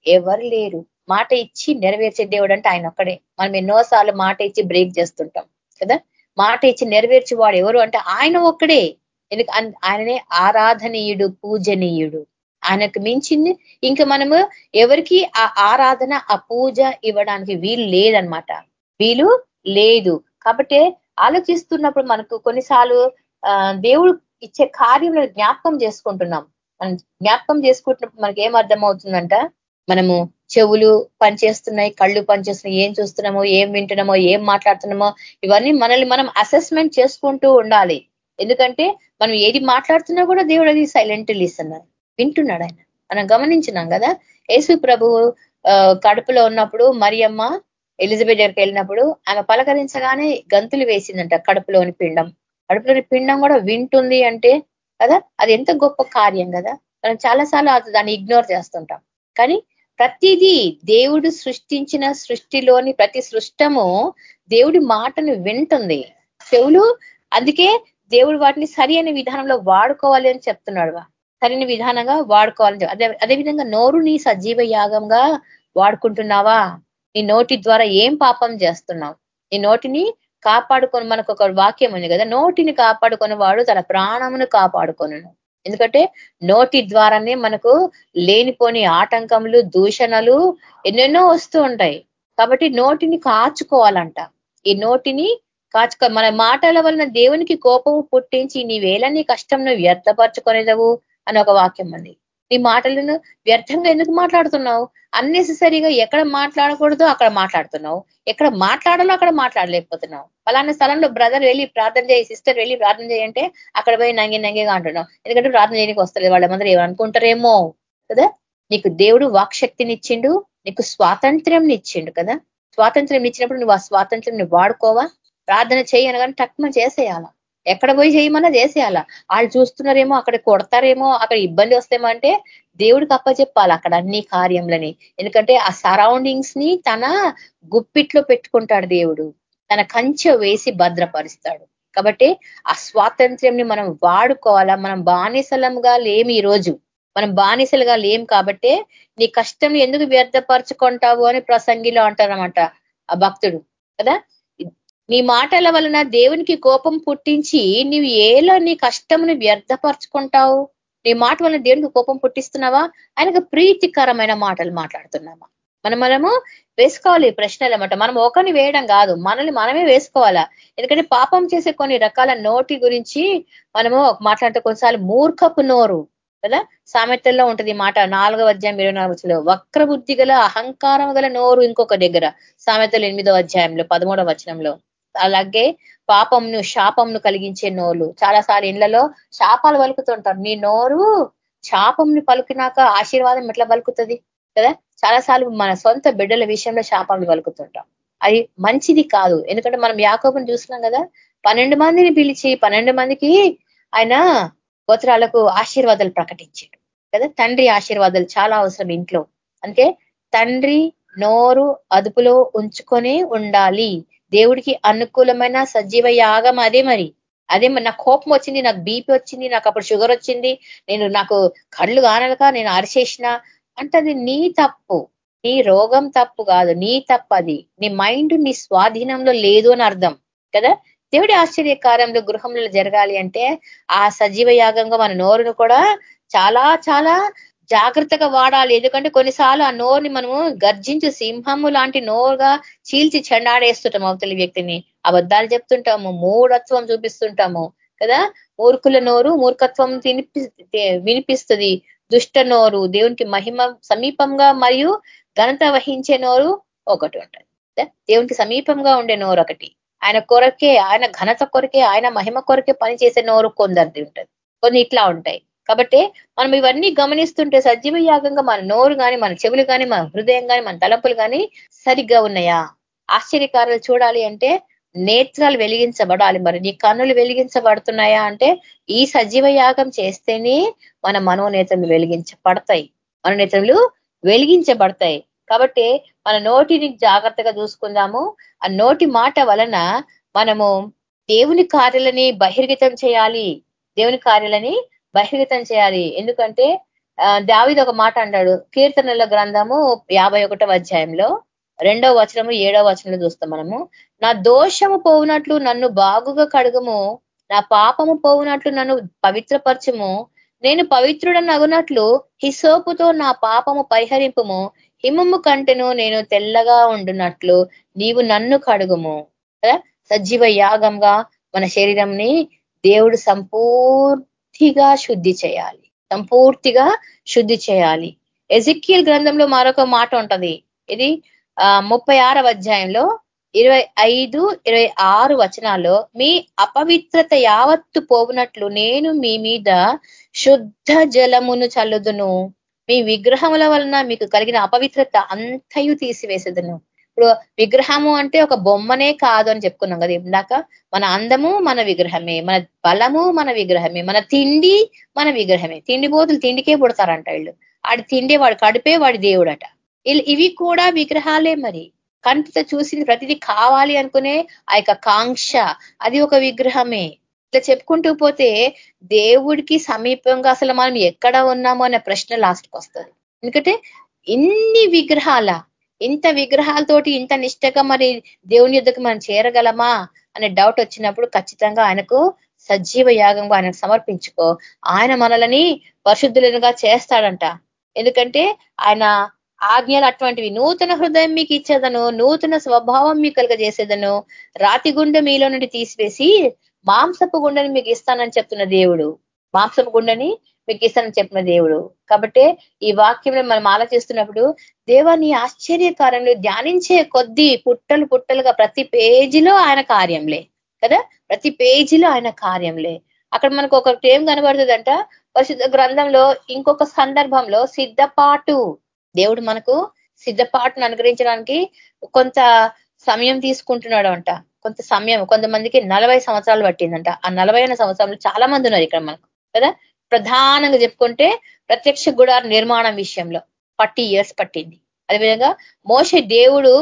C: ఎవరు లేరు. మాట ఇచ్చి నెరవేర్చే దేవుడు అంటే ఆయన ఒక్కడే. మనం ఎన్నోసార్లు మాట ఇచ్చి బ్రేక్ చేస్తుంటాం కదా? మాట ఇచ్చి నెరవేర్చేవాడు ఎవరు అంటే ఆయన ఒక్కడే. ఎందుకు ఆయననే ఆరాధనీయుడు పూజనీయుడు. ఆయనకు మించింది ఇంకా మనము ఎవరికి ఆ ఆరాధన ఆ పూజ ఇవ్వడానికి వీలు లేదనమాట వీలు లేదు. కాబట్టి ఆలోచిస్తున్నప్పుడు మనకు కొన్నిసార్లు దేవుడు ఇచ్చే కార్యంలో జ్ఞాపకం చేసుకుంటున్నాం. మనం జ్ఞాపకం చేసుకుంటున్నప్పుడు మనకి ఏం అర్థమవుతుందంట? మనము చెవులు పనిచేస్తున్నాయి కళ్ళు పనిచేస్తున్నాయి ఏం చూస్తున్నామో ఏం వింటున్నామో ఏం మాట్లాడుతున్నామో ఇవన్నీ మనల్ని మనం అసెస్మెంట్ చేసుకుంటూ ఉండాలి. ఎందుకంటే మనం ఏది మాట్లాడుతున్నా కూడా దేవుడు అది సైలెంట్ ఇస్తున్నారు వింటున్నాడు ఆయన. మనం గమనించినాం కదా? యేసు ప్రభు కడుపులో ఉన్నప్పుడు మరియమ్మ ఎలిజబెత్ దగ్గరికి వెళ్ళినప్పుడు ఆమె పలకరించగానే గంతులు వేసిందంట కడుపులోని పిండం. కడుపులోని పిండం కూడా వింటుంది అంటే కదా? అది ఎంత గొప్ప కార్యం కదా? మనం చాలాసార్లు దాన్ని ఇగ్నోర్ చేస్తుంటాం. కానీ ప్రతిదీ దేవుడు సృష్టించిన సృష్టిలోని ప్రతి సృష్టము దేవుడి మాటను వింటుంది. చెవులు అందుకే దేవుడు వాటిని సరి అయిన విధానంలో వాడుకోవాలి అని చెప్తున్నాడు సరైన విధానంగా వాడుకోవాలని అదే అదేవిధంగా నోరు నీ సజీవ యాగంగా వాడుకుంటున్నావా? నీ నోటి ద్వారా ఏం పాపం చేస్తున్నావు? నీ నోటిని కాపాడుకొని మనకు ఒక వాక్యం ఉంది కదా నోటిని కాపాడుకొని వాడు తన ప్రాణమును కాపాడుకొను ఎందుకంటే నోటి ద్వారానే మనకు లేనిపోని ఆటంకములు దూషణలు ఎన్నెన్నో వస్తూ ఉంటాయి. కాబట్టి నోటిని కాచుకోవాలంట. ఈ నోటిని కాచుకో మన మాటల వలన దేవునికి కోపము పుట్టించి నీ వేళ నీ కష్టం నువ్వు వ్యర్థపరచుకునేదవు అని ఒక వాక్యం ఉంది నీ మాటలను వ్యర్థంగా ఎందుకు మాట్లాడుతున్నావు? అన్నెసెసరీగా ఎక్కడ మాట్లాడకూడదో అక్కడ మాట్లాడుతున్నావు. ఎక్కడ మాట్లాడాలో అక్కడ మాట్లాడలేకపోతున్నావు. పలానా స్థలంలో బ్రదర్ వెళ్ళి ప్రార్థన చేయి సిస్టర్ వెళ్ళి ప్రార్థన చేయంటే అక్కడ పోయి నంగి నంగిగా అంటున్నావు. ఎందుకంటే ప్రార్థన చేయడానికి వస్తలేదు. వాళ్ళందరూ ఏమనుకుంటారేమో కదా? నీకు దేవుడు వాక్శక్తినిచ్చిండు నీకు స్వాతంత్ర్యం ఇచ్చిండు కదా? స్వాతంత్ర్యం ఇచ్చినప్పుడు నువ్వు ఆ స్వాతంత్ర్యం వాడుకోవా? ప్రార్థన చేయి అనగానే టక్మ చేసేయాల? ఎక్కడ పోయి చేయమన్నా చేసేయాల? వాళ్ళు చూస్తున్నారేమో అక్కడ కొడతారేమో అక్కడ ఇబ్బంది వస్తేమో అంటే దేవుడికి అప్పచెప్పాలి అక్కడ అన్ని కార్యంలని ఎందుకంటే ఆ సరౌండింగ్స్ని తన గుప్పిట్లో పెట్టుకుంటాడు దేవుడు. తన కంచె వేసి భద్రపరుస్తాడు. కాబట్టి ఆ స్వాతంత్ర్యంని మనం వాడుకోవాలా? మనం బానిసలంగా లేము ఈ రోజు మనం బానిసలుగా లేం కాబట్టి నీ కష్టం ఎందుకు వ్యర్థపరచుకుంటావు అని ప్రసంగిలో అంటారనమాట ఆ భక్తుడు. కదా? నీ మాటల వలన దేవునికి కోపం పుట్టించి నీవు ఏలో నీ కష్టమును వ్యర్థపరచుకుంటావు? నీ మాట వలన దేవునికి కోపం పుట్టిస్తున్నావా? ఆయనకు ప్రీతికరమైన మాటలు మాట్లాడుతున్నామా? మనం మనము వేసుకోవాలి ప్రశ్నలు అనమాట మనం ఒకరిని వేయడం కాదు మనల్ని మనమే వేసుకోవాలా? ఎందుకంటే పాపం చేసే కొన్ని రకాల నోటి గురించి మనము మాట్లాడితే కొన్నిసార్లు మూర్ఖపు నోరు కదా? సామెతల్లో ఉంటుంది మాట నాలుగవ అధ్యాయం ఇరవై నాలుగు వక్ర బుద్ధి గల అహంకారం గల నోరు ఇంకొక దగ్గర సామెతలు ఎనిమిదో అధ్యాయంలో పదమూడవ వచనంలో. అలాగే పాపంను శాపంను కలిగించే నోరు చాలాసార్లు ఇళ్ళలో శాపాలు పలుకుతుంటారు. నీ నోరు శాపంని పలుకినాక ఆశీర్వాదం ఎట్లా పలుకుతుంది? కదా? చాలాసార్లు మన సొంత బిడ్డల విషయంలో శాపాలు పలుకుతుంటాం. అది మంచిది కాదు. ఎందుకంటే మనం యాకోబుని చూస్తున్నాం కదా పన్నెండు మందిని పిలిచి పన్నెండు మందికి ఆయన గోత్రాలకు ఆశీర్వాదాలు ప్రకటించాడు. కదా? తండ్రి ఆశీర్వాదాలు చాలా అవసరం ఇంట్లో. అంటే తండ్రి నోరు అదుపులో ఉంచుకొని ఉండాలి. దేవుడికి అనుకూలమైన సజీవ యాగం అదే మరి. అదే నాకు కోపం వచ్చింది నాకు బీపీ వచ్చింది నాకు అప్పుడు షుగర్ వచ్చింది నేను నాకు కళ్ళు కానలక నేను అరిచేసిన అంటే అది నీ తప్పు. నీ రోగం తప్పు కాదు నీ తప్పు అది నీ మైండ్ నీ స్వాధీనంలో లేదు అని అర్థం. కదా? దేవుడి ఆశ్చర్యకార్యంలో గృహంలో జరగాలి అంటే ఆ సజీవ యాగంగా మన నోరును కూడా చాలా చాలా జాగ్రత్తగా వాడాలి. ఎందుకంటే కొన్నిసార్లు ఆ నోరుని మనము గర్జించు సింహము లాంటి నోరుగా చీల్చి చెండాడేస్తుంటాం అవతలి వ్యక్తిని. అబద్ధాలు చెప్తుంటాము మూఢత్వం చూపిస్తుంటాము కదా? మూర్ఖుల నోరు మూర్ఖత్వం తినిపి వినిపిస్తుంది. దుష్ట నోరు దేవునికి మహిమ సమీపంగా మరియు ఘనత వహించే నోరు ఒకటి ఉంటుంది. దేవునికి సమీపంగా ఉండే నోరు ఒకటి. ఆయన కొరకే ఆయన ఘనత కొరకే ఆయన మహిమ కొరకే పనిచేసే నోరు కొందరిది ఉంటుంది. కొన్ని ఇట్లా ఉంటాయి. కాబట్టి మనం ఇవన్నీ గమనిస్తుంటే సజీవ యాగంగా మన నోరు కానీ మన చెవులు కానీ మన హృదయం కానీ మన తలంపులు కానీ సరిగ్గా ఉన్నాయా? ఆశ్చర్యకారాలు చూడాలి అంటే నేత్రాలు వెలిగించబడాలి. మరి నీ కన్నులు వెలిగించబడుతున్నాయా అంటే ఈ సజీవ యాగం చేస్తేనే మన మనోనేత్రలు వెలిగించబడతాయి. మనోనేత్రలు వెలిగించబడతాయి. కాబట్టి మన నోటిని జాగ్రత్తగా చూసుకుందాము. ఆ నోటి మాట వలన మనము దేవుని కార్యాలని బహిర్గతం చేయాలి. దేవుని కార్యాలని బహిర్గతం చేయాలి. ఎందుకంటే దావిది ఒక మాట అంటాడు. కీర్తనల గ్రంథము యాభై అధ్యాయంలో రెండవ వచనము ఏడవ వచనంలో చూస్తాం మనము. నా దోషము పోవునట్లు నన్ను బాగుగా కడుగము. నా పాపము పోవునట్లు నన్ను పవిత్రపరచము. నేను పవిత్రుడని అగునట్లు హిసోపుతో నా పాపము పరిహరింపము. హిమము కంటెను నేను తెల్లగా ఉండునట్లు నీవు నన్ను కడుగుము. సజీవ యాగంగా మన శరీరంని దేవుడు సంపూర్ణ పూర్తిగా శుద్ధి చేయాలి. సంపూర్తిగా శుద్ధి చేయాలి. ఎజిక్యల్ గ్రంథంలో మరొక మాట ఉంటది. ఇది ముప్పై అధ్యాయంలో ఇరవై ఐదు ఇరవై ఆరు వచనాల్లో మీ అపవిత్రత యావత్తు పోవునట్లు నేను మీ మీద శుద్ధ జలమును చల్లుదును. మీ విగ్రహముల వలన మీకు కలిగిన అపవిత్రత అంతయు తీసివేసేదను. ఇప్పుడు విగ్రహము అంటే ఒక బొమ్మనే కాదు అని చెప్పుకున్నాం కదా ఇందాక. మన అందము మన విగ్రహమే మన బలము మన విగ్రహమే మన తిండి మన విగ్రహమే. తిండి బోతులు తిండికే పుడతారంట వీళ్ళు. ఆడి తిండి వాడు కడిపే వాడి దేవుడట. ఇవి కూడా విగ్రహాలే మరి. కంటితో చూసింది ప్రతిదీ కావాలి అనుకునే ఆ కాంక్ష అది ఒక విగ్రహమే. ఇట్లా చెప్పుకుంటూ పోతే దేవుడికి సమీపంగా అసలు మనం ఎక్కడ ఉన్నామో అనే ప్రశ్న లాస్ట్కి వస్తుంది. ఎందుకంటే ఇన్ని విగ్రహాల ఇంత విగ్రహాలతోటి ఇంత నిష్టగా మరి దేవుని యుద్ధకు మనం చేరగలమా అనే డౌట్ వచ్చినప్పుడు ఖచ్చితంగా ఆయనకు సజీవ యాగంగా ఆయనకు సమర్పించుకో. ఆయన మనలని పరిశుద్ధులుగా చేస్తాడంట. ఎందుకంటే ఆయన ఆజ్ఞలు అటువంటివి నూతన హృదయం మీకు ఇచ్చేదను నూతన స్వభావం మీకు కలుగజేసేదను. రాతి గుండె మీలో నుండి తీసివేసి మాంసపు గుండెని మీకు ఇస్తానని చెప్తున్న దేవుడు. మాంసపు గుండెని మీకు ఇస్తానని చెప్పిన దేవుడు. కాబట్టి ఈ వాక్యం మనం ఆలోచిస్తున్నప్పుడు దేవాన్ని ఆశ్చర్యకారంలో ధ్యానించే కొద్దీ పుట్టలు పుట్టలుగా ప్రతి పేజీలో ఆయన కార్యంలే. కదా? ప్రతి పేజీలో ఆయన కార్యంలే. అక్కడ మనకు ఒక ఏం కనబడుతుందంట? పరిశుద్ధ గ్రంథంలో ఇంకొక సందర్భంలో సిద్ధపాటు. దేవుడు మనకు సిద్ధపాటును అనుగ్రహించడానికి కొంత సమయం తీసుకుంటున్నాడు అంట కొంత సమయం కొంతమందికి నలభై సంవత్సరాలు పట్టిందంట. ఆ నలభై సంవత్సరాలు చాలా మంది ఉన్నారు ఇక్కడ మనకు. కదా? ప్రధానంగా చెప్పుకుంటే ప్రత్యక్ష గుడార నిర్మాణం విషయంలో ఫార్టీ ఇయర్స్ పట్టింది. అదేవిధంగా మోసే దేవుడు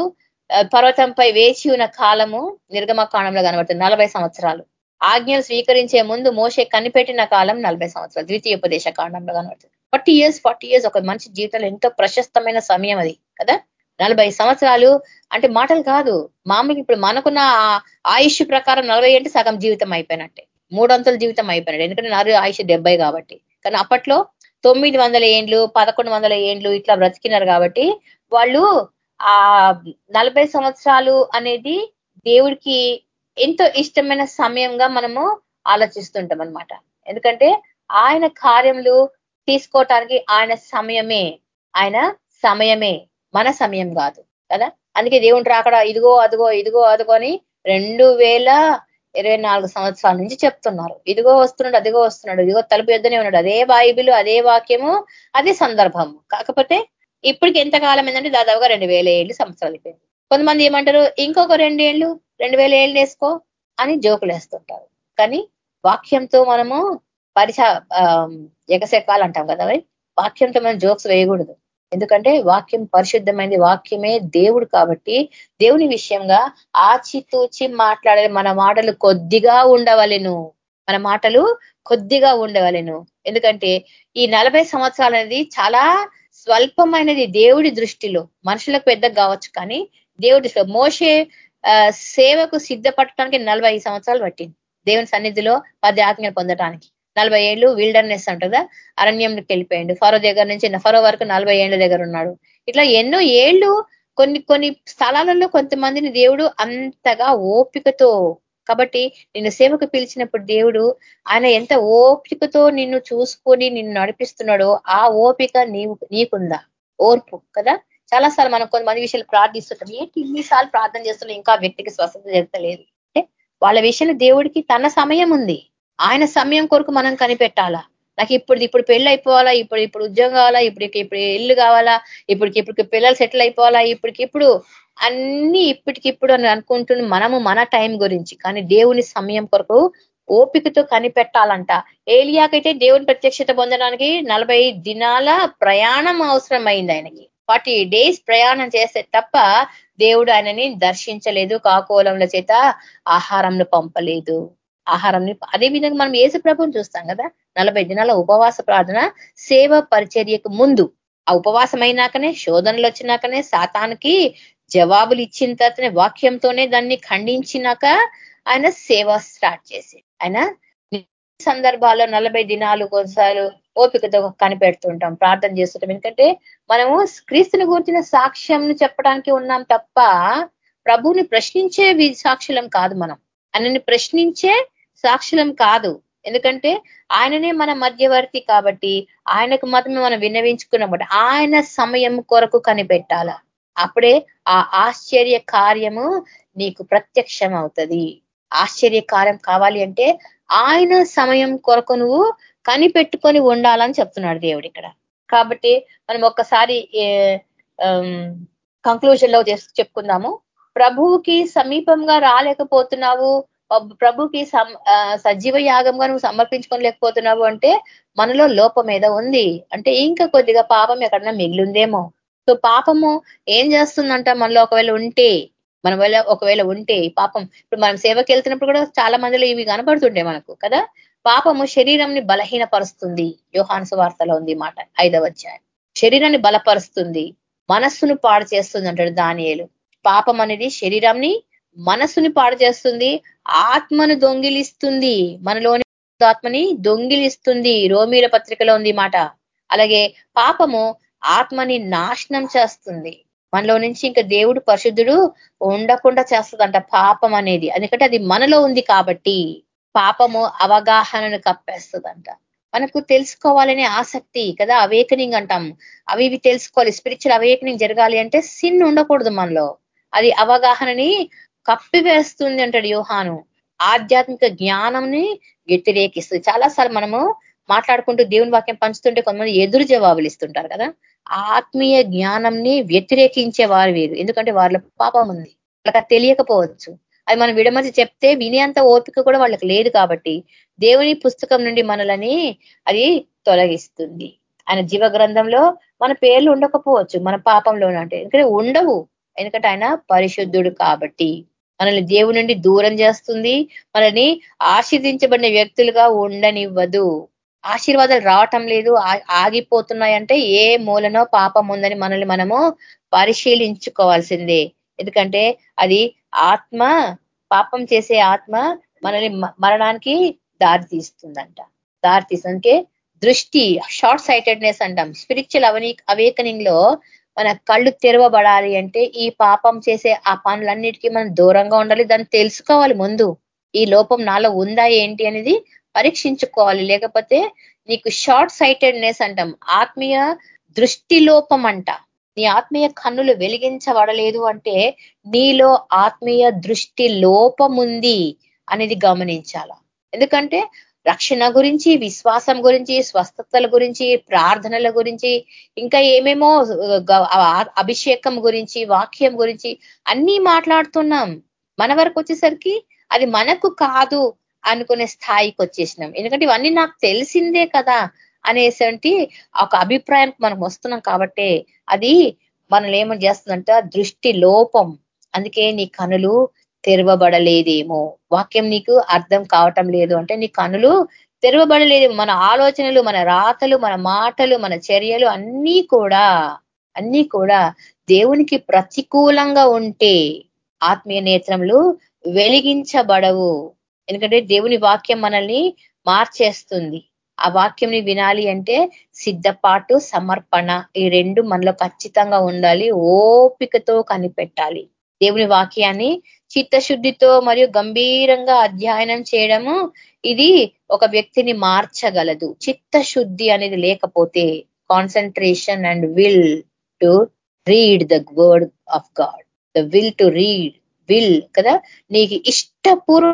C: పర్వతంపై వేచి ఉన్న కాలము నిర్గమకాండంలో కనబడుతుంది నలభై సంవత్సరాలు. ఆజ్ఞలు స్వీకరించే ముందు మోసే కనిపెట్టిన కాలం నలభై సంవత్సరాలు ద్వితీయ ఉపదేశ కాండంలో కనబడుతుంది. ఫార్టీ ఇయర్స్ ఫార్టీ ఇయర్స్ ఒక మనిషి జీవితంలో ఎంతో ప్రశస్తమైన సమయం అది కదా? నలభై సంవత్సరాలు అంటే మాటలు కాదు మామూలుగా ఇప్పుడు మనకున్న ఆయుష్ ప్రకారం నలభై అంటే సగం జీవితం అయిపోయినట్టే. మూడొంతుల జీవితం అయిపోయినాడు. ఎందుకంటే నరు ఆయుష్ డెబ్బై కాబట్టి. కానీ అప్పట్లో తొమ్మిది వందల ఏండ్లు పదకొండు వందల ఏండ్లు ఇట్లా బ్రతికినారు కాబట్టి వాళ్ళు ఆ నలభై సంవత్సరాలు అనేది దేవుడికి ఎంతో ఇష్టమైన సమయంగా మనము ఆలోచిస్తుంటాం అనమాట ఎందుకంటే ఆయన కార్యములు తీసుకోవటానికి ఆయన సమయమే. ఆయన సమయమే. మన సమయం కాదు. కదా? అందుకే దేవుని రాకడా ఇదిగో అదిగో ఇదిగో అదిగో అని రెండు వేల ఇరవై నాలుగు సంవత్సరాల నుంచి చెప్తున్నారు. ఇదిగో వస్తున్నాడు అదిగో వస్తున్నాడు ఇదిగో తలుపు ఎద్దనే ఉన్నాడు. అదే బైబిల్ అదే వాక్యము అదే సందర్భము. కాకపోతే ఇప్పటికి ఎంత కాలం ఏంటంటే దాదాపుగా రెండు వేల ఏళ్ళు సంవత్సరాలు అయిపోయింది. కొంతమంది ఏమంటారు ఇంకొక రెండేళ్ళు రెండు వేల ఏళ్ళు వేసుకో అని జోకులు వేస్తుంటారు. కానీ వాక్యంతో మనము పరిచ ఎగసెక్కాలంటాం కదా వాక్యంతో మనం జోక్స్ వేయకూడదు. ఎందుకంటే వాక్యం పరిశుద్ధమైంది వాక్యమే దేవుడు కాబట్టి దేవుని విషయంగా ఆచితూచి మాట్లాడే మన మాటలు కొద్దిగా ఉండవలెను. మన మాటలు కొద్దిగా ఉండవలెను. ఎందుకంటే ఈ నలభై సంవత్సరాలు అనేది చాలా స్వల్పమైనది దేవుడి దృష్టిలో. మనుషులకు పెద్ద కావచ్చు కానీ దేవుడి మోసే సేవకు సిద్ధపడటానికి నలభై సంవత్సరాలు పట్టింది. దేవుని సన్నిధిలో పది ఆజ్ఞలు పొందటానికి. నలభై ఏళ్ళు విల్డర్నెస్ అంటుందా? అరణ్యంకి వెళ్ళిపోయాడు. ఫరో దగ్గర నుంచి ఫరో వరకు నలభై ఏళ్ళ దగ్గర ఉన్నాడు. ఇట్లా ఎన్నో ఏళ్ళు కొన్ని కొన్ని స్థలాలలో కొంతమందిని దేవుడు అంతగా ఓపికతో కాబట్టి నిన్ను సేవకు పిలిచినప్పుడు దేవుడు ఆయన ఎంత ఓపికతో నిన్ను చూసుకొని నిన్ను నడిపిస్తున్నాడో ఆ ఓపిక నీవు నీకుందా? ఓర్పు కదా? చాలాసార్లు మనం కొంతమంది విషయాలు ప్రార్థిస్తుంటాం. ఏంటి ఇన్నిసార్లు ప్రార్థన చేస్తున్నా ఇంకా వ్యక్తికి స్వస్థత జరగలేదు అంటే వాళ్ళ విషయంలో దేవుడికి తన సమయం ఉంది. ఆయన సమయం కొరకు మనం కనిపెట్టాలా? నాకు ఇప్పుడు ఇప్పుడు పెళ్ళి అయిపోవాలా? ఇప్పుడు ఇప్పుడు ఉద్యోగం కావాలా? ఇప్పటికి ఇప్పుడు ఇల్లు కావాలా? ఇప్పటికి ఇప్పుడు పిల్లలు సెటిల్ అయిపోవాలా? ఇప్పటికి ఇప్పుడు అన్ని ఇప్పటికిప్పుడు అని అనుకుంటున్న మనము మన టైం గురించి. కానీ దేవుని సమయం కొరకు ఓపికతో కనిపెట్టాలంట. ఏలియాకైతే దేవుని ప్రత్యక్షత పొందడానికి నలభై దినాల ప్రయాణం అవసరం అయింది ఆయనకి. ఫార్టీ డేస్ ప్రయాణం చేస్తే తప్ప దేవుడు ఆయనని దర్శించలేదు కాకోలంల చేత ఆహారంను పంపలేదు. ఆహారంని అదే విధంగా మనం ఏసు ప్రభుని చూస్తాం కదా నలభై దినాల ఉపవాస ప్రార్థన సేవ పరిచర్యకు ముందు. ఆ ఉపవాసం అయినాకనే శోధనలు వచ్చినాకనే సాతానికి జవాబులు ఇచ్చిన తర్వాతనే వాక్యంతోనే దాన్ని ఖండించినాక ఆయన సేవ స్టార్ట్ చేసి ఆయన సందర్భాల్లో నలభై దినాలు కొన్నిసార్లు ఓపికతో కనిపెడుతుంటాం ప్రార్థన చేస్తుంటాం. ఎందుకంటే మనము క్రీస్తుని గురించిన సాక్ష్యం చెప్పడానికి ఉన్నాం తప్ప ప్రభుని ప్రశ్నించే సాక్షులం కాదు మనం. ఆయనని ప్రశ్నించే సాక్షులం కాదు. ఎందుకంటే ఆయననే మన మధ్యవర్తి కాబట్టి ఆయనకు మాత్రమే మనం విన్నవించుకున్నప్పుడు ఆయన సమయం కొరకు కనిపెట్టాల. అప్పుడే ఆ ఆశ్చర్య కార్యము నీకు ప్రత్యక్షం అవుతుంది ఆశ్చర్య కార్యం కావాలి అంటే ఆయన సమయం కొరకు నువ్వు కనిపెట్టుకొని ఉండాలని చెప్తున్నాడు దేవుడు ఇక్కడ. కాబట్టి మనం ఒక్కసారి కంక్లూజన్లో చెప్పుకుందాము. ప్రభువుకి సమీపంగా రాలేకపోతున్నావు. ప్రభుకి సజీవ యాగంగా నువ్వు సమర్పించుకోలేకపోతున్నావు అంటే మనలో లోపం ఏదో ఉంది. అంటే ఇంకా కొద్దిగా పాపం ఎక్కడన్నా మిగిలిందేమో. సో పాపము ఏం చేస్తుందంట మనలో ఒకవేళ ఉంటే మన వల్ల ఒకవేళ ఉంటే పాపం. ఇప్పుడు మనం సేవకి వెళ్తున్నప్పుడు కూడా చాలా మందిలో ఇవి కనపడుతుండే మనకు కదా? పాపము శరీరంని బలహీనపరుస్తుంది. యోహాన్సు వార్తలో ఉంది మాట ఐదవ అధ్యాయం. శరీరాన్ని బలపరుస్తుంది. మనస్సును పాడు చేస్తుంది అంటాడు దానియలు. పాపం అనేది శరీరాన్ని మనసుని పాడు చేస్తుంది ఆత్మను దొంగిలిస్తుంది మనలోని ఆత్మని దొంగిలిస్తుంది. రోమీల పత్రికలో ఉంది మాట. అలాగే పాపము ఆత్మని నాశనం చేస్తుంది. మనలో నుంచి ఇంకా దేవుడు పరిశుద్ధుడు ఉండకుండా చేస్తుందంట పాపం అనేది. ఎందుకంటే అది మనలో ఉంది కాబట్టి పాపము అవగాహనను కప్పేస్తుందంట. మనకు తెలుసుకోవాలనే ఆసక్తి కదా అవేకనింగ్ అంటాం. అవి ఇవి తెలుసుకోవాలి. స్పిరిచువల్ అవేకనింగ్ జరగాలి అంటే సిన్ ఉండకూడదు మనలో. అది అవగాహనని కప్పివేస్తుంది అంటాడు యోహాను. ఆధ్యాత్మిక జ్ఞానంని వ్యతిరేకిస్తుంది. చాలాసార్లు మనము మాట్లాడుకుంటూ దేవుని వాక్యం పంచుతుంటే కొంతమంది ఎదురు జవాబులు ఇస్తుంటారు కదా. ఆత్మీయ జ్ఞానంని వ్యతిరేకించే వారు వీరు. ఎందుకంటే వాళ్ళ పాపం ఉంది. వాళ్ళకి తెలియకపోవచ్చు. అది మనం విడమర్చి చెప్తే వినేంత ఓపిక కూడా వాళ్ళకి లేదు కాబట్టి దేవుని పుస్తకం నుండి మనలని అది తొలగిస్తుంది. ఆయన జీవ గ్రంథంలో మన పేర్లు ఉండకపోవచ్చు. మన పాపంలోనంటే. ఎందుకంటే ఉండవు. ఎందుకంటే ఆయన పరిశుద్ధుడు కాబట్టి. మనల్ని దేవుడి నుండి దూరం చేస్తుంది. మనల్ని ఆశీర్దించబడిన వ్యక్తులుగా ఉండనివ్వదు. ఆశీర్వాదాలు రావటం లేదు. ఆగిపోతున్నాయంటే ఏ మూలనో పాపం ఉందని మనల్ని మనము పరిశీలించుకోవాల్సిందే. ఎందుకంటే అది ఆత్మ పాపం చేసే ఆత్మ మనల్ని మరణానికి దారి తీస్తుందంట దారి తీస్తుందంటే దృష్టి షార్ట్ సైటెడ్నెస్ అంటాం. స్పిరిచువల్ అవనీ అవేకనింగ్లో మన కళ్ళు తెరవబడాలి అంటే ఈ పాపం చేసే ఆ పనులన్నిటికీ మనం దూరంగా ఉండాలి. దాన్ని తెలుసుకోవాలి ముందు. ఈ లోపం నాలో ఉందా ఏంటి అనేది పరీక్షించుకోవాలి. లేకపోతే నీకు షార్ట్ సైటెడ్నెస్ అంటాం. ఆత్మీయ దృష్టి లోపం అంట. నీ ఆత్మీయ కన్నులు వెలిగించబడలేదు అంటే నీలో ఆత్మీయ దృష్టి లోపముంది అనేది గమనించాల. ఎందుకంటే రక్షణ గురించి విశ్వాసం గురించి స్వస్థతల గురించి ప్రార్థనల గురించి ఇంకా ఏమేమో అభిషేకం గురించి వాక్యం గురించి అన్నీ మాట్లాడుతున్నాం. మన వరకు వచ్చేసరికి అది మనకు కాదు అనుకునే స్థాయికి వచ్చేసినాం. ఎందుకంటే ఇవన్నీ నాకు తెలిసిందే కదా అనేసంటి ఒక అభిప్రాయం మనం వస్తున్నాం కాబట్టి అది మనల్ని ఏమని చేస్తుందంట? దృష్టి లోపం. అందుకే నీ కనులు తెరవబడలేదేమో. వాక్యం నీకు అర్థం కావటం లేదు అంటే నీ కనులు తెరవబడలేదు. మన ఆలోచనలు మన రాతలు మన మాటలు మన చర్యలు అన్నీ కూడా అన్నీ కూడా దేవునికి ప్రతికూలంగా ఉంటే ఆత్మీయ నేత్రములు వెలిగించబడవు. ఎందుకంటే దేవుని వాక్యం మనల్ని మార్చేస్తుంది. ఆ వాక్యంని వినాలి అంటే సిద్ధపాటు సమర్పణ ఈ రెండు మనలో ఖచ్చితంగా ఉండాలి. ఓపికతో కనిపెట్టాలి. దేవుని వాక్యాన్ని చిత్తశుద్ధితో మరియు గంభీరంగా అధ్యయనం చేయడము ఇది ఒక వ్యక్తిని మార్చగలదు. చిత్తశుద్ధి అనేది లేకపోతే concentration and will to read the word of God the will to read will కదా? నీకు ఇష్టపూర్వ